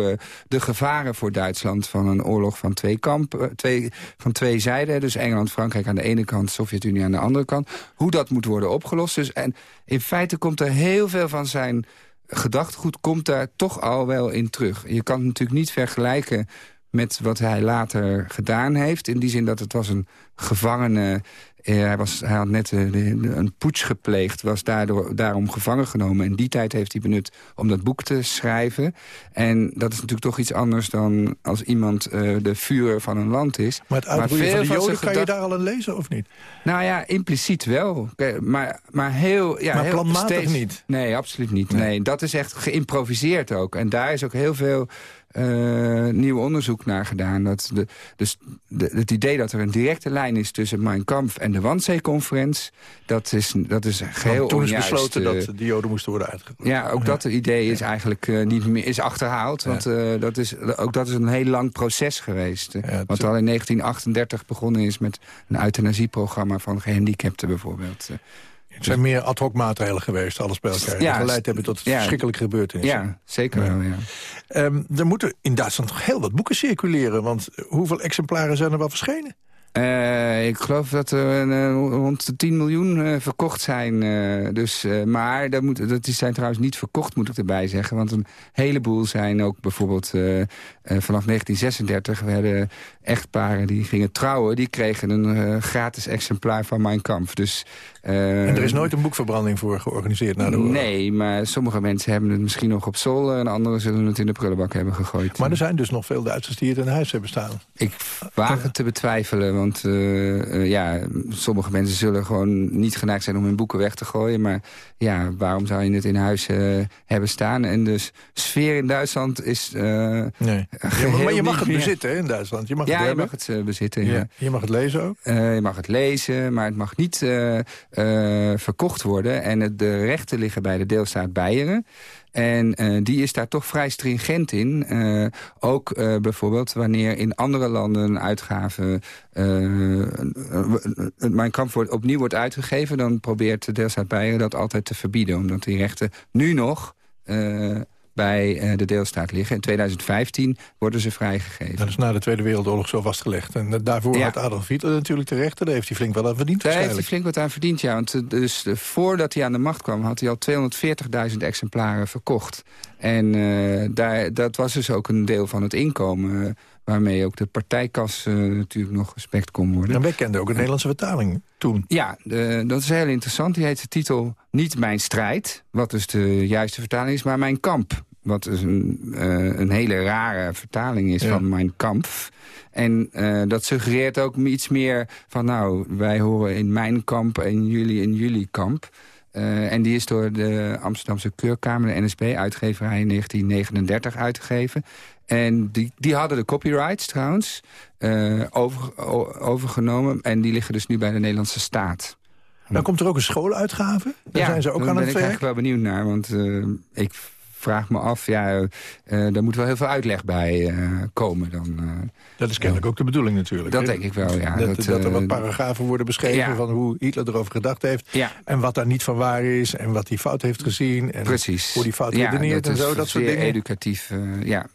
de gevaren voor Duitsland van een oorlog van twee, kampen, twee, van twee zijden. Dus Engeland, Frankrijk aan de ene kant, Sovjet-Unie aan de andere kant. Hoe dat moet worden opgelost. Dus, en in feite komt er heel veel van zijn gedachtegoed komt daar toch al wel in terug. Je kan het natuurlijk niet vergelijken met wat hij later gedaan heeft. In die zin dat het was een gevangene... Eh, hij, was, hij had net uh, een poets gepleegd, was daardoor, daarom gevangen genomen. En die tijd heeft hij benut om dat boek te schrijven. En dat is natuurlijk toch iets anders dan als iemand uh, de vuur van een land is. Maar het uitroeien van de Joden, kan je daar al aan lezen of niet? Nou ja, impliciet wel. Maar, maar heel... Ja, maar heel planmatig steeds, niet? Nee, absoluut niet. Nee. nee. dat is echt geïmproviseerd ook. En daar is ook heel veel uh, nieuw onderzoek naar gedaan. Dat de, dus de, het idee dat er een directe lijn is tussen Mein Kampf en de Wannsee-conferentie... dat is, dat is geheel Toen is besloten dat de Joden moesten worden uitgevoerd. Ja, ook dat idee is eigenlijk uh, niet meer is achterhaald. Ja. Want uh, dat is, ook dat is een heel lang proces geweest. Ja, wat al in 1938 begonnen is met een euthanasieprogramma van gehandicapten bijvoorbeeld. Het zijn meer ad hoc maatregelen geweest, alles bij elkaar. Ja, die geleid hebben tot ja, verschrikkelijke gebeurtenissen. Ja, zeker wel, ja. Um, er moeten in Duitsland toch heel wat boeken circuleren. Want hoeveel exemplaren zijn er wel verschenen? Uh, ik geloof dat er uh, rond de 10 miljoen uh, verkocht zijn. dus, maar dat, moet, dat zijn trouwens niet verkocht, moet ik erbij zeggen. Want een heleboel zijn ook bijvoorbeeld vanaf 1936... werden echtparen die gingen trouwen... die kregen een gratis exemplaar van Mein Kampf. Dus, en er is nooit een boekverbranding voor georganiseerd na de oorlog? Nee, maar sommige mensen hebben het misschien nog op zolder... en anderen zullen het in de prullenbak hebben gegooid. Maar er zijn dus nog veel Duitsers die het in huis hebben staan? Ik waag het te betwijfelen, want uh, uh, ja, sommige mensen zullen gewoon niet geneigd zijn om hun boeken weg te gooien. Maar ja, waarom zou je het in huis uh, hebben staan? En dus sfeer in Duitsland is nee. ja, maar, je mag het meer. bezitten hè, in Duitsland. Je mag ja, het je mag het bezitten. Ja. Je mag het lezen ook? je mag het lezen, maar het mag niet verkocht worden. En de rechten liggen bij de deelstaat Beieren. En uh, die is daar toch vrij stringent in. Uh, ook bijvoorbeeld wanneer in andere landen een uitgave... Mijn kamp wordt, opnieuw wordt uitgegeven... dan probeert de deelstaat Beieren dat altijd te verbieden. Omdat die rechten nu nog bij uh, de deelstaat liggen. In 2015 worden ze vrijgegeven. Dat is na de Tweede Wereldoorlog zo vastgelegd. En daarvoor ja. had Adolf Hitler natuurlijk de rechten. Daar heeft hij flink wel aan verdiend Daar heeft hij flink wat aan verdiend, ja. Want dus, voordat hij aan de macht kwam... had hij al 240.000 exemplaren verkocht. En uh, daar, dat was dus ook een deel van het inkomen waarmee ook de partijkas uh, natuurlijk nog respect kon worden. En wij kenden ook een Nederlandse vertaling toen. Ja, de, dat is heel interessant. Die heet de titel Niet mijn strijd, wat dus de juiste vertaling is, maar Mijn kamp. Wat dus een, uh, een hele rare vertaling is ja. van Mijn kamp. En uh, dat suggereert ook iets meer van... nou, wij horen in mijn kamp en jullie in jullie kamp. Eh, en die is door de Amsterdamse Keurkamer, de NSB-uitgeverij... in 1939 uitgegeven. En die, die hadden de copyrights trouwens uh, over, overgenomen. En die liggen dus nu bij de Nederlandse staat. Dan komt er ook een schooluitgave. Daar ja, zijn ze ook aan ben het ik werk. eigenlijk wel benieuwd naar. Want uh, ik vraag me af, ja, uh, daar moet wel heel veel uitleg bij uh, komen. Dan, dat is kennelijk ook de bedoeling natuurlijk. Dat denk ik wel, ja. Dat, dat, dat er wat paragrafen worden beschreven ja. van hoe Hitler erover gedacht heeft. Ja. En wat daar niet van waar is. En wat hij fout heeft gezien. En Precies. hoe die fout redeneert en zo. Dat soort dingen. educatief, ja.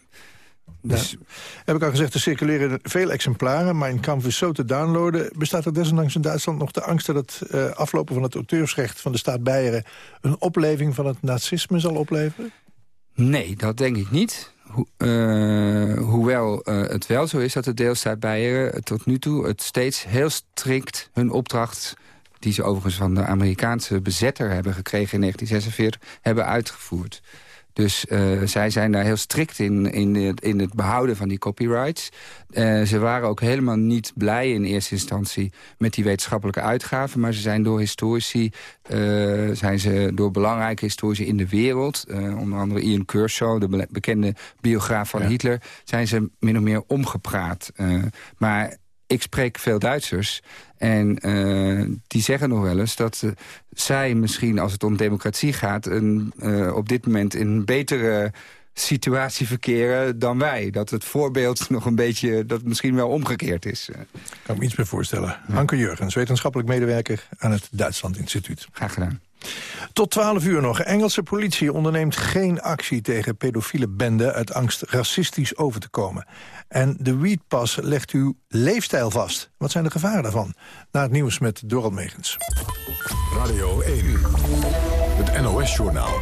Dus, ja. Heb ik al gezegd, er circuleren veel exemplaren. Mijn Kampf is zo te downloaden. Bestaat er desondanks in Duitsland nog de angst... dat het uh, aflopen van het auteursrecht van de staat Beieren... een opleving van het nazisme zal opleveren? Nee, dat denk ik niet. Ho uh, hoewel uh, het wel zo is dat de deelstaat Beieren tot nu toe... het steeds heel strikt hun opdracht die ze overigens van de Amerikaanse bezetter hebben gekregen in 1946, hebben uitgevoerd. Dus uh, zij zijn daar heel strikt in, in, het, in het behouden van die copyrights. Uh, ze waren ook helemaal niet blij in eerste instantie met die wetenschappelijke uitgaven. Maar ze zijn door historici, uh, zijn ze door belangrijke historici in de wereld... onder andere Ian Kershaw, de bekende biograaf van ja. Hitler... zijn ze min of meer omgepraat. maar ik spreek veel Duitsers en uh, die zeggen nog wel eens dat uh, zij misschien, als het om democratie gaat... Een, uh, op dit moment in een betere situatie verkeren dan wij. Dat het voorbeeld (laughs) nog een beetje, dat misschien wel omgekeerd is. Kan me iets meer voorstellen. Ja. Anke Jurgens, wetenschappelijk medewerker aan het Duitsland Instituut. Graag gedaan. Tot 12 uur nog. Engelse politie onderneemt geen actie tegen pedofiele benden... uit angst racistisch over te komen. En de Weedpas legt uw leefstijl vast. Wat zijn de gevaren daarvan? Na het nieuws met Dorald Megens. Radio 1, het NOS-journaal.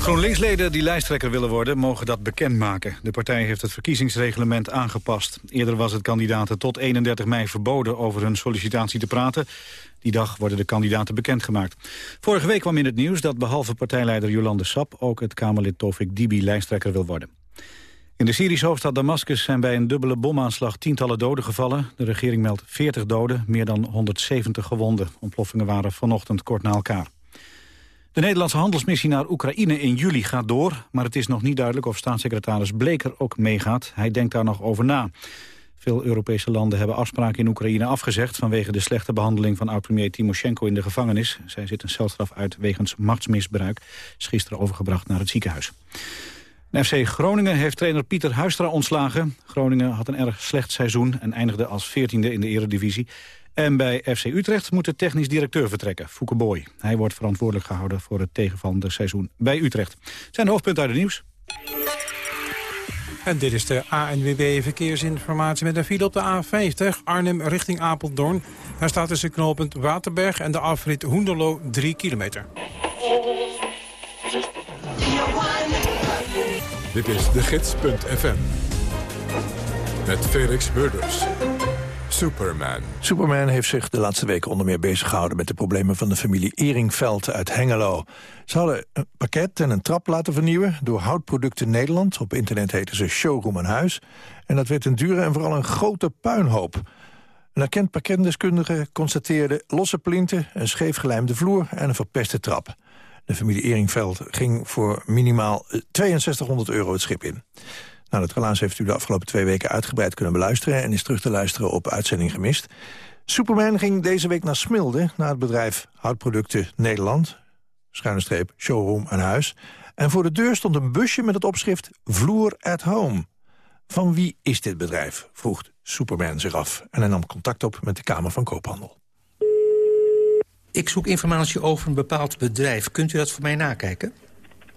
GroenLinks-leden die lijsttrekker willen worden, mogen dat bekendmaken. De partij heeft het verkiezingsreglement aangepast. Eerder was het kandidaten tot 31 mei verboden over hun sollicitatie te praten. Die dag worden de kandidaten bekendgemaakt. Vorige week kwam in het nieuws dat behalve partijleider Jolande Sap... ook het Kamerlid Tofik Dibi lijsttrekker wil worden. In de Syrische hoofdstad Damascus zijn bij een dubbele bomaanslag tientallen doden gevallen. De regering meldt 40 doden, meer dan 170 gewonden. Ontploffingen waren vanochtend kort na elkaar. De Nederlandse handelsmissie naar Oekraïne in juli gaat door... maar het is nog niet duidelijk of staatssecretaris Bleker ook meegaat. Hij denkt daar nog over na. Veel Europese landen hebben afspraken in Oekraïne afgezegd... vanwege de slechte behandeling van oud-premier Timoshenko in de gevangenis. Zij zit een celstraf uit wegens machtsmisbruik. Is gisteren overgebracht naar het ziekenhuis. FC Groningen heeft trainer Pieter Huistra ontslagen. Groningen had een erg slecht seizoen en eindigde als veertiende in de eredivisie. En bij FC Utrecht moet de technisch directeur vertrekken, Fouke. Hij wordt verantwoordelijk gehouden voor het tegenvallende seizoen bij Utrecht. Zijn de hoofdpunten uit het nieuws. En dit is de ANWB Verkeersinformatie met een file op de A50 Arnhem richting Apeldoorn. Daar staat tussen knooppunt Waterberg en de afrit Hoenderloo 3 kilometer. Dit is de gids.fm. Met Felix Burders. Superman. Superman heeft zich de laatste weken onder meer bezig gehouden... met de problemen van de familie Eringveld uit Hengelo. Ze hadden een pakket en een trap laten vernieuwen... door Houtproducten Nederland. Op internet heten ze Showroom aan Huis. En dat werd een dure en vooral een grote puinhoop. Een erkend pakketdeskundige constateerde losse plinten... een scheefgelijmde vloer en een verpeste trap. De familie Eringveld ging voor minimaal 6200 euro het schip in. Nou, dat relaas heeft u de afgelopen twee weken uitgebreid kunnen beluisteren... en is terug te luisteren op Uitzending Gemist. Superman ging deze week naar Smilde, naar het bedrijf Houtproducten Nederland. Schuine streep, showroom aan huis. En voor de deur stond een busje met het opschrift Vloer at Home. Van wie is dit bedrijf, vroeg Superman zich af. En hij nam contact op met de Kamer van Koophandel. Ik zoek informatie over een bepaald bedrijf. Kunt u dat voor mij nakijken?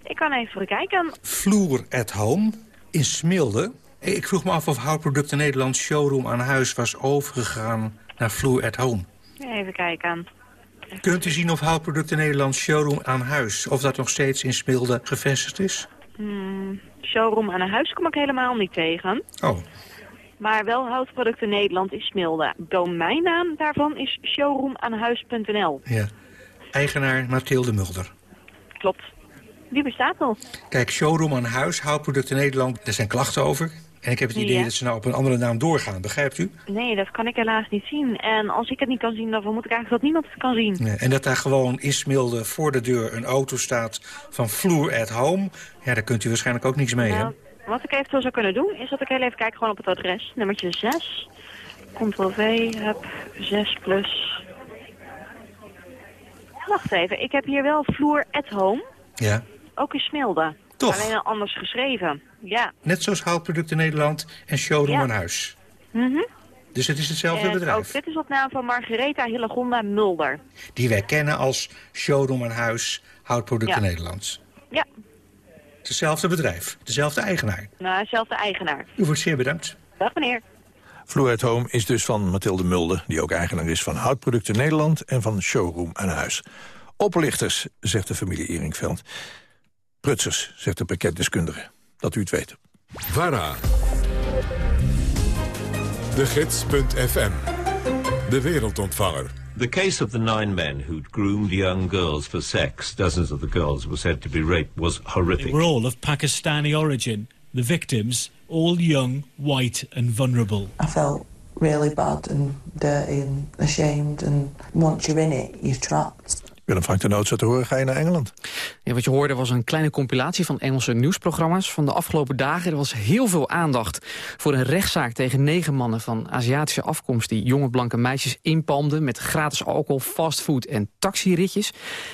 Ik kan even voor kijken. Vloer at Home in Smilde. Ik vroeg me af of Houtproducten Nederland showroom aan huis was overgegaan naar Vloer at Home. Even kijken. Kunt u zien of Houtproducten Nederland showroom aan huis... of dat nog steeds in Smilde gevestigd is? Hmm, showroom aan huis kom ik helemaal niet tegen. Oh. Maar wel Houtproducten Nederland in Smilde. Domeinnaam daarvan is showroomaanhuis.nl. Ja. Eigenaar Mathilde Mulder. Klopt. Die bestaat al. Kijk, showroom aan huis, houtproducten Nederland, daar zijn klachten over. En ik heb het idee Ja. dat ze nou op een andere naam doorgaan. Begrijpt u? Nee, dat kan ik helaas niet zien. En als ik het niet kan zien, dan vermoed ik eigenlijk dat niemand het kan zien. En dat daar gewoon in Smilde voor de deur een auto staat van Floor at Home. Ja, daar kunt u waarschijnlijk ook niks mee, hè? Nou, wat ik eventueel zou kunnen doen, is dat ik heel even kijk gewoon op het adres. Nummertje 6. Ctrl-V, heb 6 plus. Wacht even, ik heb hier wel Vloer at Home. Ja. Ook in Smilde. Toch? Alleen al anders geschreven. Ja. Net zoals Houtproducten Nederland en Showroom Ja. aan Huis. Mhm. Dus het is hetzelfde en bedrijf. ook dit is op naam van Margaretha Hillegonda Mulder. Die wij kennen als Showroom aan Huis, Houtproducten Ja. Nederlands. Ja, Hetzelfde bedrijf, dezelfde eigenaar. nou, dezelfde eigenaar. U wordt zeer bedankt. Dag meneer. Floor at Home is dus van Mathilde Mulde... die ook eigenaar is van Houtproducten Nederland... en van Showroom aan Huis. Oplichters, zegt de familie Eringveld. Prutsers, zegt de pakketdeskundige. Dat u het weet. VARA. De Gids.fm. De wereldontvanger. The case of the nine men who'd groomed young girls for sex, dozens of the girls were said to be raped, was horrific. They were all of Pakistani origin. The victims, all young, white and vulnerable. I felt really bad and dirty and ashamed. And once you're in it, you're trapped. Willem Frank de Nood zat horen, ga je naar Engeland. Ja, wat je hoorde was een kleine compilatie van Engelse nieuwsprogramma's van de afgelopen dagen. Er was heel veel aandacht voor een rechtszaak tegen negen mannen van Aziatische afkomst... die jonge blanke meisjes inpalmden met gratis alcohol, fastfood en taxiritjes.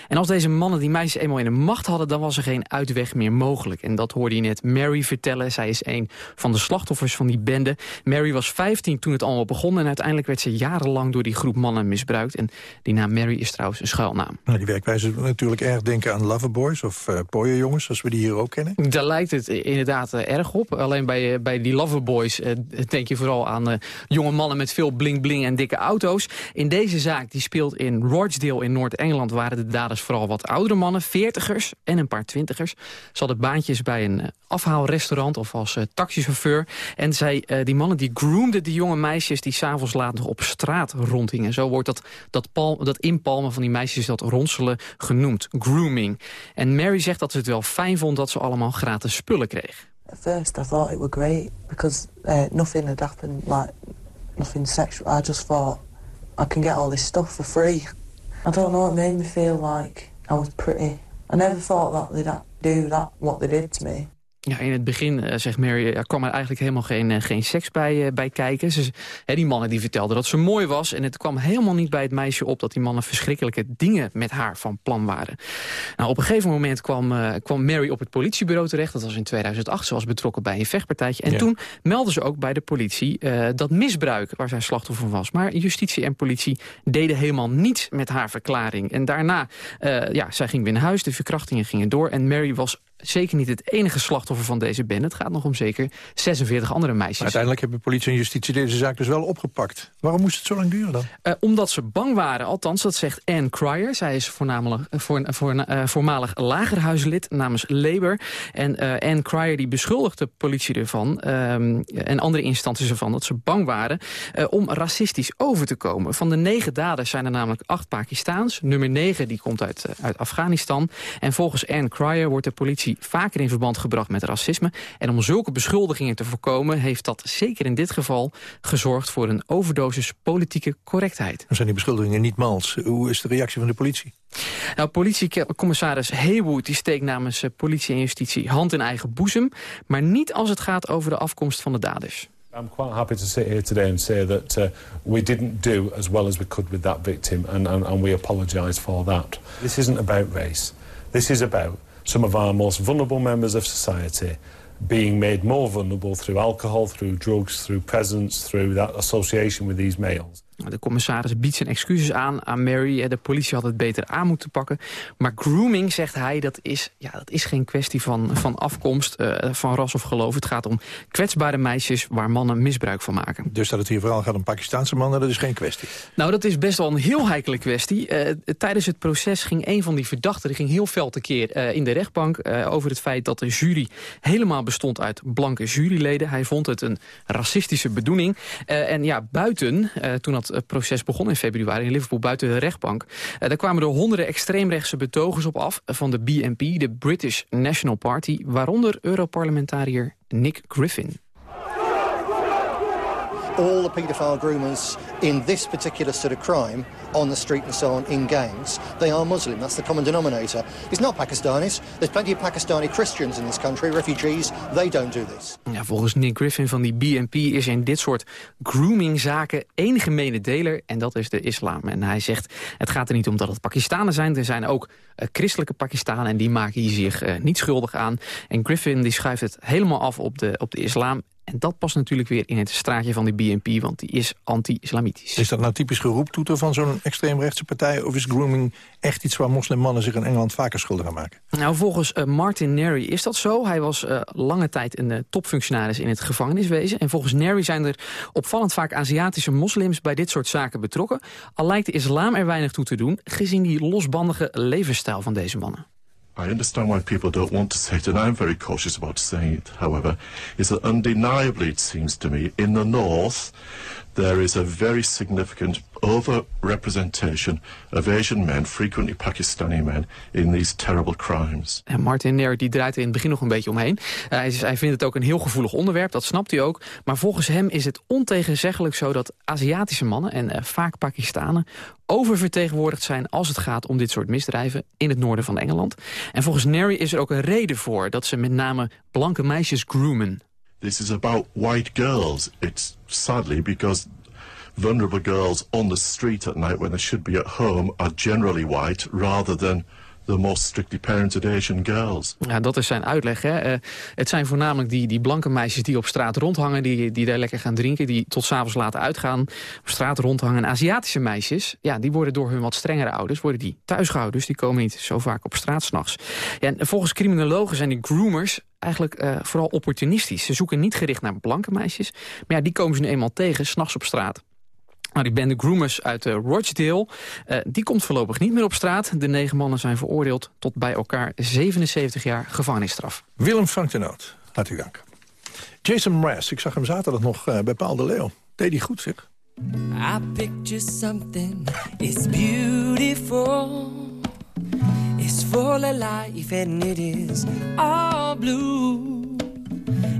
En als deze mannen die meisjes eenmaal in de macht hadden... dan was er geen uitweg meer mogelijk. En dat hoorde je net Mary vertellen. Zij is een van de slachtoffers van die bende. Mary was 15 toen het allemaal begon... en uiteindelijk werd ze jarenlang door die groep mannen misbruikt. En die naam Mary is trouwens een schuilnaam. Nou, die werkwijze doet natuurlijk erg denken aan Loverboys of uh, Pooierjongens... zoals we die hier ook kennen. Daar lijkt het inderdaad uh, erg op. Alleen bij, uh, bij die Loverboys denk je vooral aan jonge mannen met veel bling-bling en dikke auto's. In deze zaak, die speelt in Rochdale in Noord-Engeland... waren de daders vooral wat oudere mannen, veertigers en een paar twintigers. Ze hadden baantjes bij een afhaalrestaurant of als taxichauffeur. En zij, die mannen die groomden die jonge meisjes... die s'avonds laat nog op straat rondhingen. Zo wordt dat, dat inpalmen van die meisjes dat ronselen genoemd. Grooming. En Mary zegt dat ze het wel fijn vond dat ze allemaal gratis spullen kreeg. At first I thought it was great because uh, nothing had happened, like nothing sexual. I just thought I can get all this stuff for free. I don't know, it made me feel like I was pretty. I never thought that they'd do that, what they did to me. Ja, in het begin, uh, zegt Mary, er kwam er eigenlijk helemaal geen, uh, geen seks bij, uh, bij kijken. Ze, hè, die mannen die vertelden dat ze mooi was. En het kwam helemaal niet bij het meisje op dat die mannen verschrikkelijke dingen met haar van plan waren. Nou, op een gegeven moment kwam, kwam Mary op het politiebureau terecht. Dat was in 2008. Ze was betrokken bij een vechtpartijtje. En ja. toen meldde ze ook bij de politie dat misbruik waar zij slachtoffer van was. Maar justitie en politie deden helemaal niets met haar verklaring. En daarna, ja, zij ging weer naar huis. De verkrachtingen gingen door. En Mary was zeker niet het enige slachtoffer van deze bende. Het gaat nog om zeker 46 andere meisjes. Maar uiteindelijk hebben politie en justitie deze zaak dus wel opgepakt. Waarom moest het zo lang duren dan? Uh, omdat ze bang waren, althans dat zegt Anne Cryer. Zij is voornamelijk, voor, voor, uh, voormalig lagerhuislid namens Labour. En uh, Anne Cryer die beschuldigt de politie ervan... Um, en andere instanties ervan dat ze bang waren... om racistisch over te komen. Van de negen daders zijn er namelijk acht Pakistaans. Nummer negen die komt uit, uit Afghanistan. En volgens Anne Cryer wordt de politie vaker in verband gebracht met racisme. En om zulke beschuldigingen te voorkomen... heeft dat zeker in dit geval gezorgd voor een overdosis politieke correctheid. Dan zijn die beschuldigingen niet mals. Hoe is de reactie van de politie? Nou, politiecommissaris Haywood die steekt namens politie en justitie hand in eigen boezem. Maar niet als het gaat over de afkomst van de daders. I'm quite happy to sit here today and say that uh, we didn't do as well as we could with that victim and, and, and we apologise for that. This isn't about race. This is about some of our most vulnerable members of society being made more vulnerable through alcohol, through drugs, through presence, through that association with these males. De commissaris biedt zijn excuses aan aan Mary. De politie had het beter aan moeten pakken. Maar grooming, zegt hij, dat is, ja, dat is geen kwestie van, van afkomst, uh, van ras of geloof. Het gaat om kwetsbare meisjes waar mannen misbruik van maken. Dus dat het hier vooral gaat om Pakistaanse mannen, dat is geen kwestie? Nou, dat is best wel een heel heikele kwestie. Uh, tijdens het proces ging een van die verdachten, die ging heel fel tekeer uh, in de rechtbank... over het feit dat de jury helemaal bestond uit blanke juryleden. Hij vond het een racistische bedoeling. en ja, buiten, toen het proces begon in februari in Liverpool buiten de rechtbank. Eh, daar kwamen er honderden extreemrechtse betogers op af eh, van de BNP, de British National Party, waaronder Europarlementariër Nick Griffin. All the paedophile groomers in this particular sort of crime on the street and so on in gangs, they are Muslim. That's the common denominator. It's not Pakistanis. There's plenty of Pakistani Christians in this country, refugees. They don't do this. Ja, volgens Nick Griffin van die BNP is in dit soort groomingzaken één gemene deler en dat is de islam. En hij zegt, het gaat er niet om dat het Pakistanen zijn. Er zijn ook uh, christelijke Pakistanen en die maken hier zich uh, niet schuldig aan. En Griffin die schuift het helemaal af op de, op de islam. En dat past natuurlijk weer in het straatje van de BNP, want die is anti-islamitisch. Is dat nou typisch geroeptoeter van zo'n extreemrechtse partij... of is grooming echt iets waar moslimmannen zich in Engeland vaker schuldig aan maken? Nou, volgens uh, Martin Neri is dat zo. Hij was uh, lange tijd een uh, topfunctionaris in het gevangeniswezen. En volgens Neri zijn er opvallend vaak Aziatische moslims... bij dit soort zaken betrokken. Al lijkt de islam er weinig toe te doen... gezien die losbandige levensstijl van deze mannen. I understand why people don't want to say it, and I'm very cautious about saying it, however, is that undeniably, it seems to me, in the North, there is a very significant overrepresentation of Asian men, frequently Pakistani men, in these terrible crimes. En Martin Nair die draait er in het begin nog een beetje omheen. Uh, hij, hij vindt het ook een heel gevoelig onderwerp, dat snapt hij ook. Maar volgens hem is het ontegenzeggelijk zo dat Aziatische mannen, en uh, vaak Pakistanen, oververtegenwoordigd zijn als het gaat om dit soort misdrijven in het noorden van Engeland. En volgens Neri is er ook een reden voor dat ze met name blanke meisjes groomen. This is about white girls. It's sadly because vulnerable girls on the street at night when they should be at home are generally white rather than the most strictly parented Asian girls. Ja, dat is zijn uitleg. Hè. Uh, het zijn voornamelijk die, die blanke meisjes die op straat rondhangen... die, die daar lekker gaan drinken, die tot s'avonds laten uitgaan... op straat rondhangen. Aziatische meisjes, ja, die worden door hun wat strengere ouders... worden die thuisgehouden, dus die komen niet zo vaak op straat s'nachts. Ja, en volgens criminologen zijn die groomers eigenlijk uh, vooral opportunistisch. Ze zoeken niet gericht naar blanke meisjes... maar ja, die komen ze nu eenmaal tegen, s'nachts op straat. Nou, die bende Groomers uit uh, Rochdale, uh, die komt voorlopig niet meer op straat. De negen mannen zijn veroordeeld tot bij elkaar 77 jaar gevangenisstraf. Willem Frank de Noot, hartelijk dank. Jason Mraz, ik zag hem zaterdag nog uh, bij Paul de Leeuw. Deed hij goed, zeg. I picture something, it's beautiful. It's full of life and it is all blue.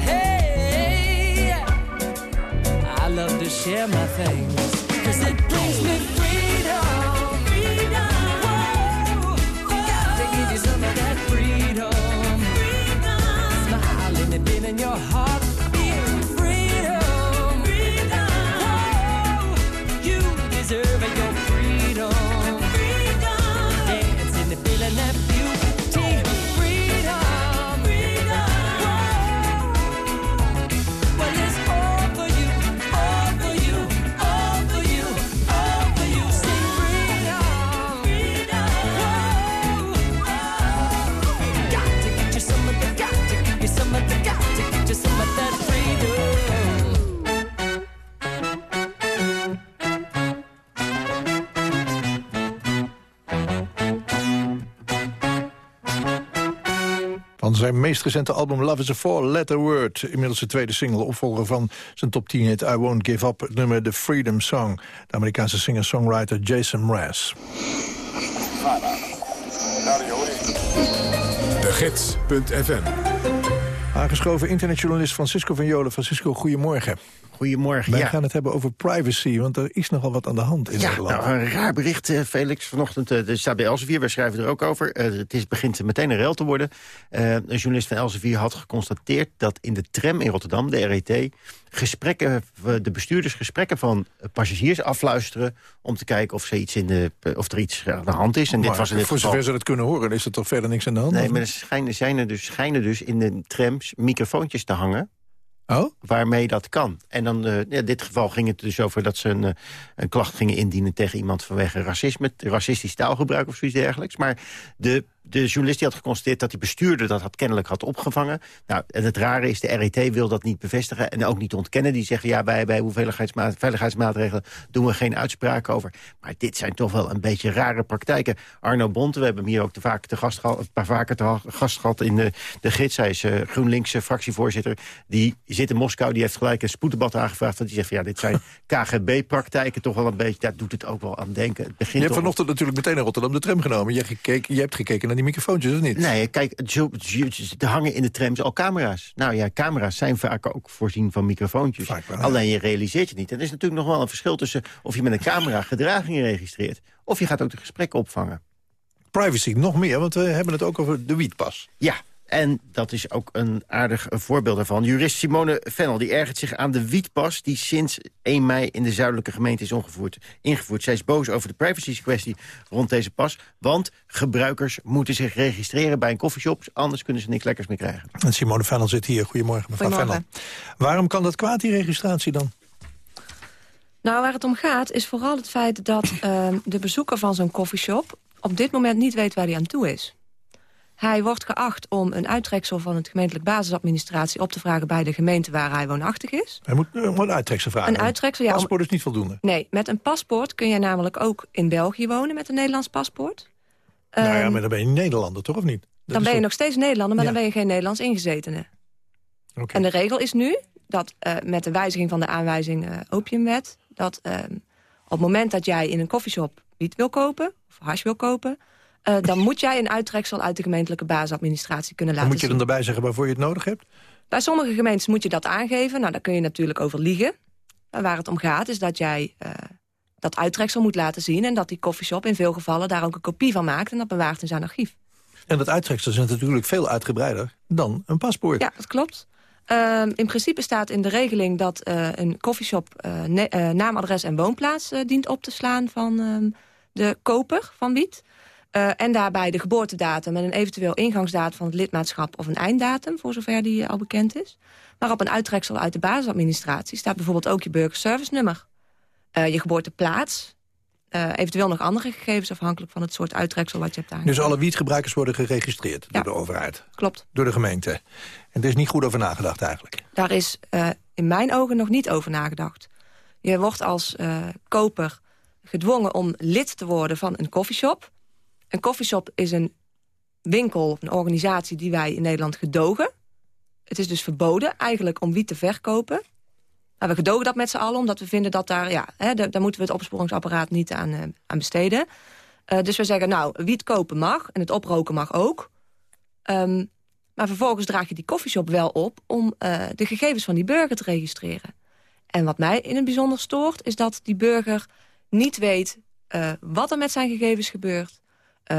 Hey, I love to share my things, cause it brings me freedom. Give you some of that freedom. In your heart. Zijn meest recente album Love is a Four-Letter Word. Inmiddels de tweede single, opvolger van zijn top 10 hit I Won't Give Up. Het nummer The Freedom Song. De Amerikaanse singer-songwriter Jason Mraz. De Gids.fm Aangeschoven internetjournalist Francisco van Jolen. Francisco, goedemorgen. Goedemorgen, Wij ja. gaan het hebben over privacy, want er is nogal wat aan de hand in Ja, Nederland. nou, een raar bericht, eh, Felix. Vanochtend, eh, er staat bij Elsevier, wij schrijven er ook over. Eh, het is, begint meteen een rel te worden. Een journalist van Elsevier had geconstateerd dat in de tram in Rotterdam, de RET... gesprekken, de bestuurders gesprekken van passagiers afluisteren... om te kijken of, ze iets in de, of er iets aan de hand is. En dit was in dit voor geval... zover ze dat kunnen horen, is er toch verder niks aan de hand? Nee, maar er schijnen, zijn er dus, schijnen dus in de trams microfoontjes te hangen. Oh? Waarmee dat kan. En dan, eh, in dit geval ging het dus over dat ze een, eh, een klacht gingen indienen tegen iemand vanwege racisme, racistisch taalgebruik of zoiets dergelijks. Maar de, de journalist die had geconstateerd dat die bestuurder dat had, kennelijk had opgevangen. Nou, en het rare is, de RET wil dat niet bevestigen en ook niet ontkennen. Die zeggen, ja, bij, bij veiligheidsmaatregelen doen we geen uitspraken over. Maar dit zijn toch wel een beetje rare praktijken. Arno Bonte, we hebben hem hier ook te vaak te gast gehad, een paar vaker te gast gehad in de, de gids. Hij is eh, GroenLinks eh, fractievoorzitter. Die zit in Moskou, die heeft gelijk een spoeddebat aangevraagd. Want die zegt, ja, dit zijn (laughs) KGB-praktijken toch wel een beetje. Daar doet het ook wel aan denken. Het Je begint hebt toch- vanochtend natuurlijk meteen naar Rotterdam de tram genomen. Je, gekeken, je hebt gekeken naar die microfoontjes, of niet? Nee, kijk, er hangen in de trams al camera's. Nou ja, camera's zijn vaak ook voorzien van microfoontjes. Alleen je realiseert je niet. En er is natuurlijk nog wel een verschil tussen of je met een camera gedragingen registreert... of je gaat ook de gesprekken opvangen. Privacy, nog meer, want we hebben het ook over de wietpas. Ja, en dat is ook een aardig voorbeeld daarvan. Jurist Simone Fennel die ergert zich aan de wietpas... die sinds 1 mei in de zuidelijke gemeente is ongevoerd, ingevoerd. Zij is boos over de privacy-kwestie rond deze pas... want gebruikers moeten zich registreren bij een koffieshop... anders kunnen ze niks lekkers meer krijgen. En Simone Fennel zit hier. Goedemorgen, mevrouw Goedemorgen. Fennel. Waarom kan dat kwaad, die registratie dan? Nou, waar het om gaat is vooral het feit dat ehm, de bezoeker van zo'n koffieshop... op dit moment niet weet waar hij aan toe is. Hij wordt geacht om een uittreksel van het gemeentelijk basisadministratie op te vragen bij de gemeente waar hij woonachtig is. Hij moet uh, een uittreksel vragen. Een uittreksel, ja. paspoort is niet voldoende. Nee, met een paspoort kun je namelijk ook in België wonen met een Nederlands paspoort. nou ja, Ehm, maar dan ben je Nederlander, toch of niet? Dat dan ben je toch- nog steeds Nederlander, maar Ja. dan ben je geen Nederlands ingezetene. En de regel is nu dat eh, met de wijziging van de aanwijzing eh, opiumwet... dat ehm, op het moment dat jij in een koffieshop wiet wil kopen, of hash wil kopen... eh, dan moet jij een uittreksel uit de gemeentelijke basisadministratie kunnen Dan laten moet je zien. dan erbij zeggen waarvoor je het nodig hebt? Bij sommige gemeentes moet je dat aangeven. Nou, daar kun je natuurlijk over liegen. Maar waar het om gaat is dat jij eh, dat uittreksel moet laten zien... en dat die koffieshop in veel gevallen daar ook een kopie van maakt... en dat bewaart in zijn archief. En dat uittreksel is natuurlijk veel uitgebreider dan een paspoort. Ja, dat klopt. Ehm, in principe staat in de regeling dat eh, een koffieshop ne- eh, naam, adres en woonplaats dient op te slaan van ehm, de koper van wiet. Eh, en daarbij de geboortedatum en een eventueel ingangsdatum van het lidmaatschap of een einddatum, voor zover die eh, al bekend is. Maar op een uittreksel uit de basisadministratie staat bijvoorbeeld ook je burgerservice nummer. Eh, je geboorteplaats, eventueel nog andere gegevens afhankelijk van het soort uittreksel wat je hebt aangegeven. Dus alle wietgebruikers worden geregistreerd door de overheid? Klopt. Door de gemeente? En er is niet goed over nagedacht eigenlijk? Daar is in mijn ogen nog niet over nagedacht. Je wordt als koper gedwongen om lid te worden van een koffieshop. Een koffieshop is een winkel of een organisatie die wij in Nederland gedogen. Het is dus verboden eigenlijk om wiet te verkopen. Maar we gedogen dat met z'n allen omdat we vinden dat daar... Ja, hè, daar, moeten we het opsporingsapparaat niet aan, eh, aan besteden. Eh, dus we zeggen, nou, wiet kopen mag en het oproken mag ook. Ehm, maar vervolgens draag je die koffieshop wel op... om eh, de gegevens van die burger te registreren. En wat mij in het bijzonder stoort... is dat die burger niet weet wat er met zijn gegevens gebeurt...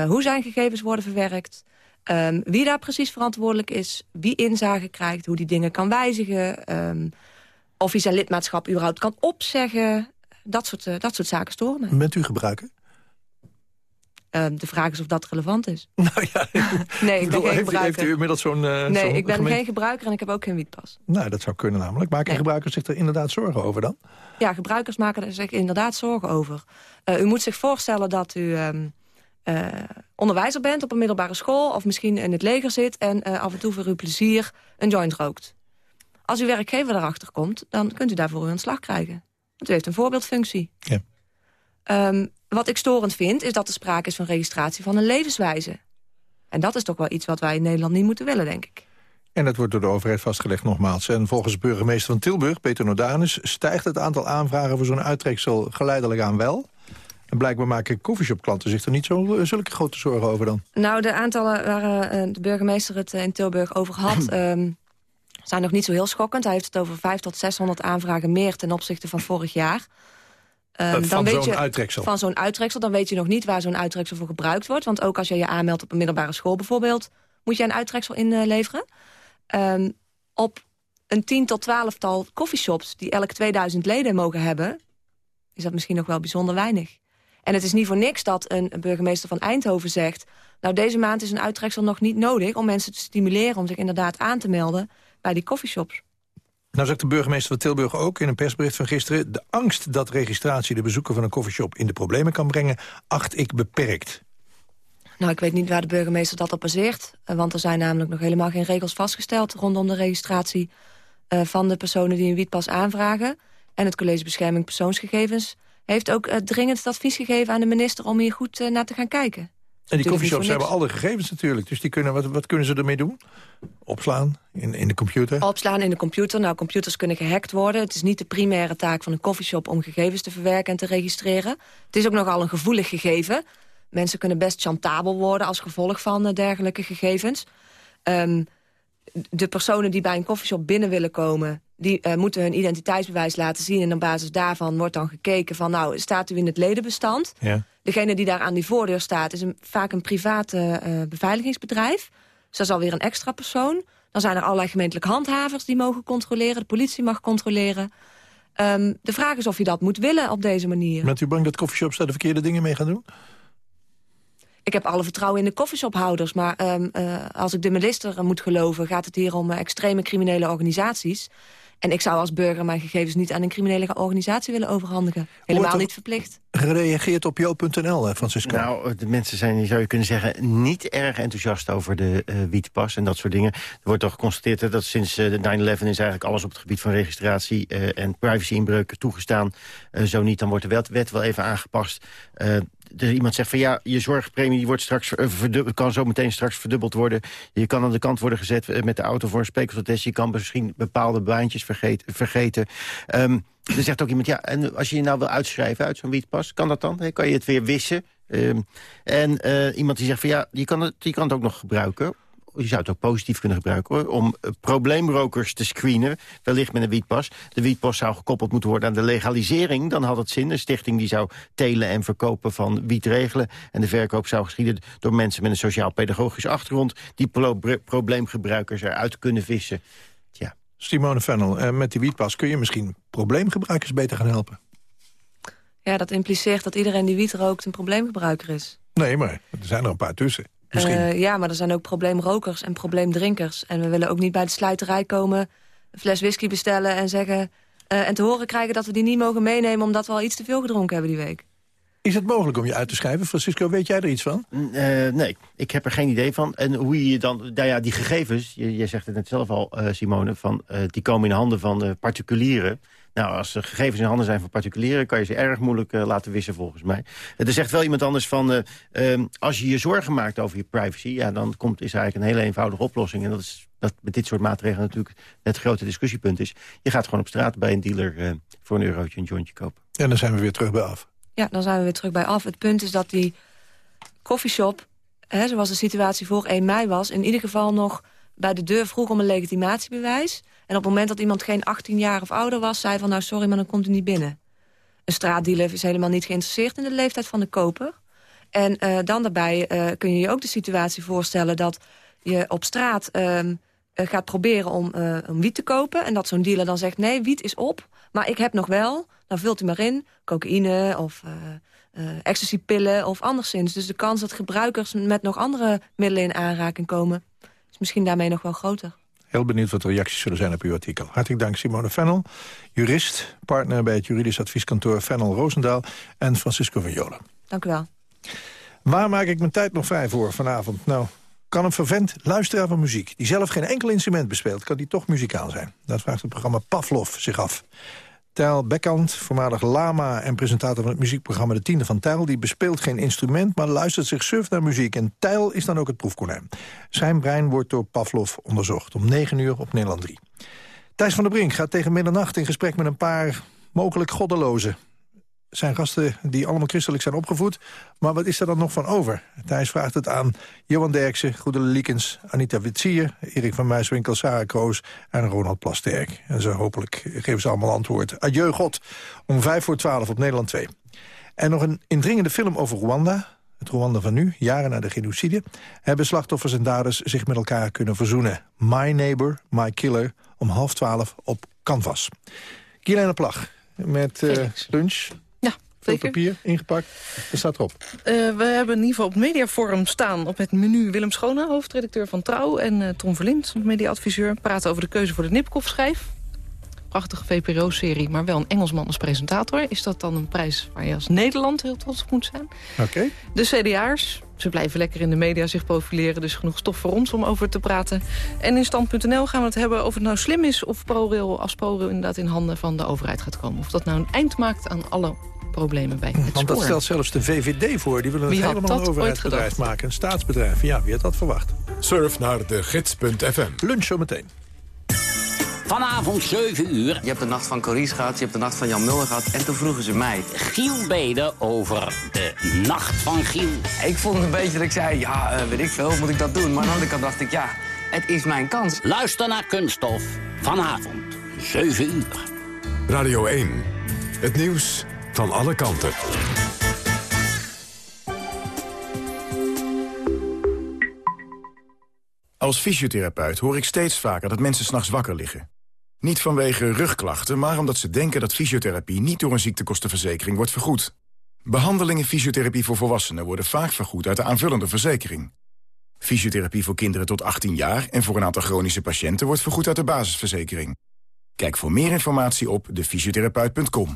hoe zijn gegevens worden verwerkt... Ehm, wie daar precies verantwoordelijk is, wie inzage krijgt... hoe die dingen kan wijzigen... Ehm, of hij zijn lidmaatschap überhaupt kan opzeggen. Dat soort, uh, dat soort zaken storen mij. Bent u gebruiker? Uh, de vraag is of dat relevant is. (laughs) Nou ja, (laughs) nee, ik ben geen heeft, gebruiker. Heeft u inmiddels zo'n... Uh, nee, zo ik ben gemeen... geen gebruiker en ik heb ook geen wietpas. Nou, dat zou kunnen namelijk. Maken nee. gebruikers zich er inderdaad zorgen over dan? Ja, gebruikers maken er zich inderdaad zorgen over. Uh, u moet zich voorstellen dat u... Um, uh, onderwijzer bent op een middelbare school... of misschien in het leger zit en uh, af en toe voor uw plezier een joint rookt. Als uw werkgever erachter komt, dan kunt u daarvoor een slag krijgen. Want u heeft een voorbeeldfunctie. Ja. Um, wat ik storend vind, is dat er sprake is van registratie van een levenswijze. En dat is toch wel iets wat wij in Nederland niet moeten willen, denk ik. En dat wordt door de overheid vastgelegd nogmaals. En volgens burgemeester van Tilburg, Peter Nodanus... stijgt het aantal aanvragen voor zo'n uittreksel geleidelijk aan wel... En blijkbaar maken koffieshopklanten zich er niet zo zulke grote zorgen over dan. Nou, de aantallen waar uh, de burgemeester het in Tilburg over had... um, (clears throat) zijn nog niet zo heel schokkend. Hij heeft het over 500 tot 600 aanvragen meer ten opzichte van vorig jaar. Um, van zo'n uittreksel? Van zo'n uittreksel. Dan weet je nog niet waar zo'n uittreksel voor gebruikt wordt. Want ook als je je aanmeldt op een middelbare school bijvoorbeeld... moet je een uittreksel inleveren. Um, op een 10 tot 12 tal coffeeshops die elk 2000 leden mogen hebben... is dat misschien nog wel bijzonder weinig. En het is niet voor niks dat een burgemeester van Eindhoven zegt... nou, deze maand is een uittreksel nog niet nodig... om mensen te stimuleren om zich inderdaad aan te melden bij die coffeeshops. Nou zegt de burgemeester van Tilburg ook in een persbericht van gisteren... de angst dat registratie de bezoeker van een coffeeshop in de problemen kan brengen... acht ik beperkt. Nou, ik weet niet waar de burgemeester dat op baseert. Want er zijn namelijk nog helemaal geen regels vastgesteld... rondom de registratie uh, van de personen die een wietpas aanvragen. En het College Bescherming Persoonsgegevens heeft ook uh, dringend het advies gegeven aan de minister... om hier goed uh, naar te gaan kijken. En die coffeeshops hebben alle gegevens natuurlijk. Dus die kunnen, wat, wat kunnen ze ermee doen? Opslaan in, in de computer? Opslaan in de computer. Nou, computers kunnen gehackt worden. Het is niet de primaire taak van een coffeeshop om gegevens te verwerken en te registreren. Het is ook nogal een gevoelig gegeven. Mensen kunnen best chantabel worden als gevolg van uh, dergelijke gegevens. Um, de personen die bij een coffeeshop binnen willen komen... die uh, moeten hun identiteitsbewijs laten zien... en op basis daarvan wordt dan gekeken van... nou, staat u in het ledenbestand? Ja. Degene die daar aan die voordeur staat... is een, vaak een private uh, beveiligingsbedrijf. Dus dat is alweer een extra persoon. Dan zijn er allerlei gemeentelijke handhavers die mogen controleren. De politie mag controleren. Um, de vraag is of je dat moet willen op deze manier. Bent u bang dat coffeeshops daar de verkeerde dingen mee gaan doen? Ik heb alle vertrouwen in de koffieshophouders. Maar um, uh, als ik de minister moet geloven... gaat het hier om uh, extreme criminele organisaties. En ik zou als burger mijn gegevens niet aan een criminele organisatie willen overhandigen. Helemaal niet verplicht. Gereageerd op jo.nl, Francisco? Nou, de mensen zijn, zou je kunnen zeggen, niet erg enthousiast over de uh, wietpas en dat soort dingen. Er wordt toch geconstateerd dat sinds uh, 9-11 is eigenlijk alles op het gebied van registratie uh, en privacyinbreuken toegestaan. Uh, zo niet, dan wordt de wet, wet wel even aangepast. Dus iemand zegt van ja, je zorgpremie die wordt straks kan zo meteen straks verdubbeld worden. Je kan aan de kant worden gezet met de auto voor een spekeltest. Je kan misschien bepaalde baantjes vergeten. Um, er zegt ook iemand, ja, en als je je nou wil uitschrijven uit zo'n wietpas, kan dat dan? Kan je het weer wissen? Um, en uh, iemand die zegt van ja, je kan, het, je kan het ook nog gebruiken je zou het ook positief kunnen gebruiken hoor, om uh, probleemrokers te screenen, wellicht met een wietpas. De wietpas zou gekoppeld moeten worden aan de legalisering, dan had het zin. Een stichting die zou telen en verkopen van wiet regelen. En de verkoop zou geschieden door mensen met een sociaal-pedagogische achtergrond, die pro probleemgebruikers eruit kunnen vissen. Tja. Simone Fennel, uh, met die wietpas kun je misschien probleemgebruikers beter gaan helpen? Ja, dat impliceert dat iedereen die wiet rookt een probleemgebruiker is. Nee, maar er zijn er een paar tussen. Uh, ja, maar er zijn ook probleemrokers en probleemdrinkers. En we willen ook niet bij de sluiterij komen... een fles whisky bestellen en zeggen... Uh, en te horen krijgen dat we die niet mogen meenemen... omdat we al iets te veel gedronken hebben die week. Is het mogelijk om je uit te schrijven? Francisco, weet jij er iets van? Uh, nee, ik heb er geen idee van. En hoe je dan... Nou ja, die gegevens, je, je zegt het net zelf al, Simone... Van, die komen in handen van particulieren... Nou, als de gegevens in handen zijn van particulieren... kan je ze erg moeilijk uh, laten wissen, volgens mij. Er zegt wel iemand anders van... Uh, um, als je je zorgen maakt over je privacy... Ja, dan komt, is eigenlijk een hele eenvoudige oplossing. En dat is dat met dit soort maatregelen natuurlijk het grote discussiepunt is. Je gaat gewoon op straat bij een dealer uh, voor een eurotje een jointje kopen. En dan zijn we weer terug bij af. Ja, dan zijn we weer terug bij af. Het punt is dat die koffieshop, hè, zoals de situatie voor 1 mei was... in ieder geval nog bij de deur vroeg om een legitimatiebewijs. En op het moment dat iemand geen 18 jaar of ouder was... zei van nou sorry, maar dan komt u niet binnen. Een straatdealer is helemaal niet geïnteresseerd in de leeftijd van de koper. En uh, dan daarbij uh, kun je je ook de situatie voorstellen... dat je op straat um, uh, gaat proberen om, om wiet te kopen... en dat zo'n dealer dan zegt, nee, wiet is op, maar ik heb nog wel... dan vult u maar in, cocaïne of ecstasypillen of anderszins. Dus de kans dat gebruikers met nog andere middelen in aanraking komen... is misschien daarmee nog wel groter. Heel benieuwd wat de reacties zullen zijn op uw artikel. Hartelijk dank Simone Fennel, jurist, partner bij het juridisch advieskantoor Fennel Roosendaal en Francisco van Jolen. Dank u wel. Waar maak ik mijn tijd nog vrij voor vanavond? Nou, kan een vervent luisteraar van muziek... die zelf geen enkel instrument bespeelt, kan die toch muzikaal zijn? Dat vraagt het programma Pavlov zich af. Tijl Bekkant, voormalig lama en presentator van het muziekprogramma De Tiende van Tijl... die bespeelt geen instrument, maar luistert zich surf naar muziek. En Tijl is dan ook het proefkonijn. Zijn brein wordt door Pavlov onderzocht. Om 9 uur op Nederland 3. Thijs van der Brink gaat tegen middernacht in gesprek met een paar mogelijk goddelozen zijn gasten die allemaal christelijk zijn opgevoed. Maar wat is er dan nog van over? Thijs vraagt het aan Johan Derksen, Goede Liekens, Anita Witsier... Erik van Muiswinkel, Sarah Kroos en Ronald Plasterk. En zo hopelijk geven ze allemaal antwoord. Adieu God, om vijf voor twaalf op Nederland 2. En nog een indringende film over Rwanda... Het Rwanda van nu, jaren na de genocide... hebben slachtoffers en daders zich met elkaar kunnen verzoenen. My Neighbor, My Killer, om half twaalf op Canvas. Kielijn Plag, met uh, lunch veel papier ingepakt. Wat staat erop? Uh, we hebben in ieder geval op Mediaforum staan op het menu Willem Schone, hoofdredacteur van Trouw... en uh, Tom Verlind, mediaadviseur, praten over de keuze voor de Nipkoff-schijf. Prachtige VPRO-serie, maar wel een Engelsman als presentator. Is dat dan een prijs waar je als Nederland heel trots op moet zijn? Oké. De CDA'ers, ze blijven lekker in de media zich profileren... dus genoeg stof voor ons om over te praten. En in Stand.nl gaan we het hebben of het nou slim is... of ProRail als ProRail inderdaad in handen van de overheid gaat komen. Of dat nou een eind maakt aan alle problemen bij het Want dat stelt zelfs de VVD voor. Die willen het helemaal een overheidsbedrijf maken. Een staatsbedrijf. Ja, wie had dat verwacht? Surf naar de gids.fm. Lunch zometeen. Vanavond 7 uur. Je hebt de nacht van Corice gehad, je hebt de nacht van Jan Muller gehad... en toen vroegen ze mij. Giel Beden over de nacht van Giel. Ik vond het een beetje dat ik zei, ja, uh, weet ik veel, moet ik dat doen? Maar aan de andere kant dacht ik, ja, het is mijn kans. Luister naar Kunststof. Vanavond, 7 uur. Radio 1. Het nieuws van alle kanten. Als fysiotherapeut hoor ik steeds vaker dat mensen s'nachts wakker liggen. Niet vanwege rugklachten, maar omdat ze denken dat fysiotherapie... niet door een ziektekostenverzekering wordt vergoed. Behandelingen fysiotherapie voor volwassenen worden vaak vergoed uit de aanvullende verzekering. Fysiotherapie voor kinderen tot 18 jaar en voor een aantal chronische patiënten... wordt vergoed uit de basisverzekering. Kijk voor meer informatie op defysiotherapeut.com.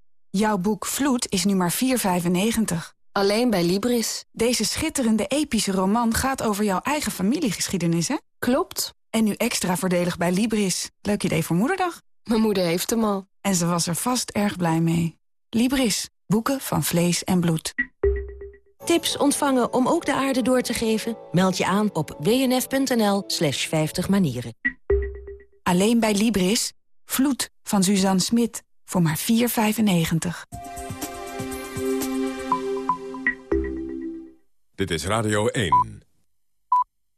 Jouw boek Vloed is nu maar 4,95. Alleen bij Libris. Deze schitterende epische roman gaat over jouw eigen familiegeschiedenis, hè? Klopt. En nu extra voordelig bij Libris. Leuk idee voor moederdag. Mijn moeder heeft hem al. En ze was er vast erg blij mee. Libris. Boeken van vlees en bloed. Tips ontvangen om ook de aarde door te geven? Meld je aan op wnf.nl slash 50 manieren. Alleen bij Libris. Vloed van Suzanne Smit. Voor maar 4,95. Dit is Radio 1.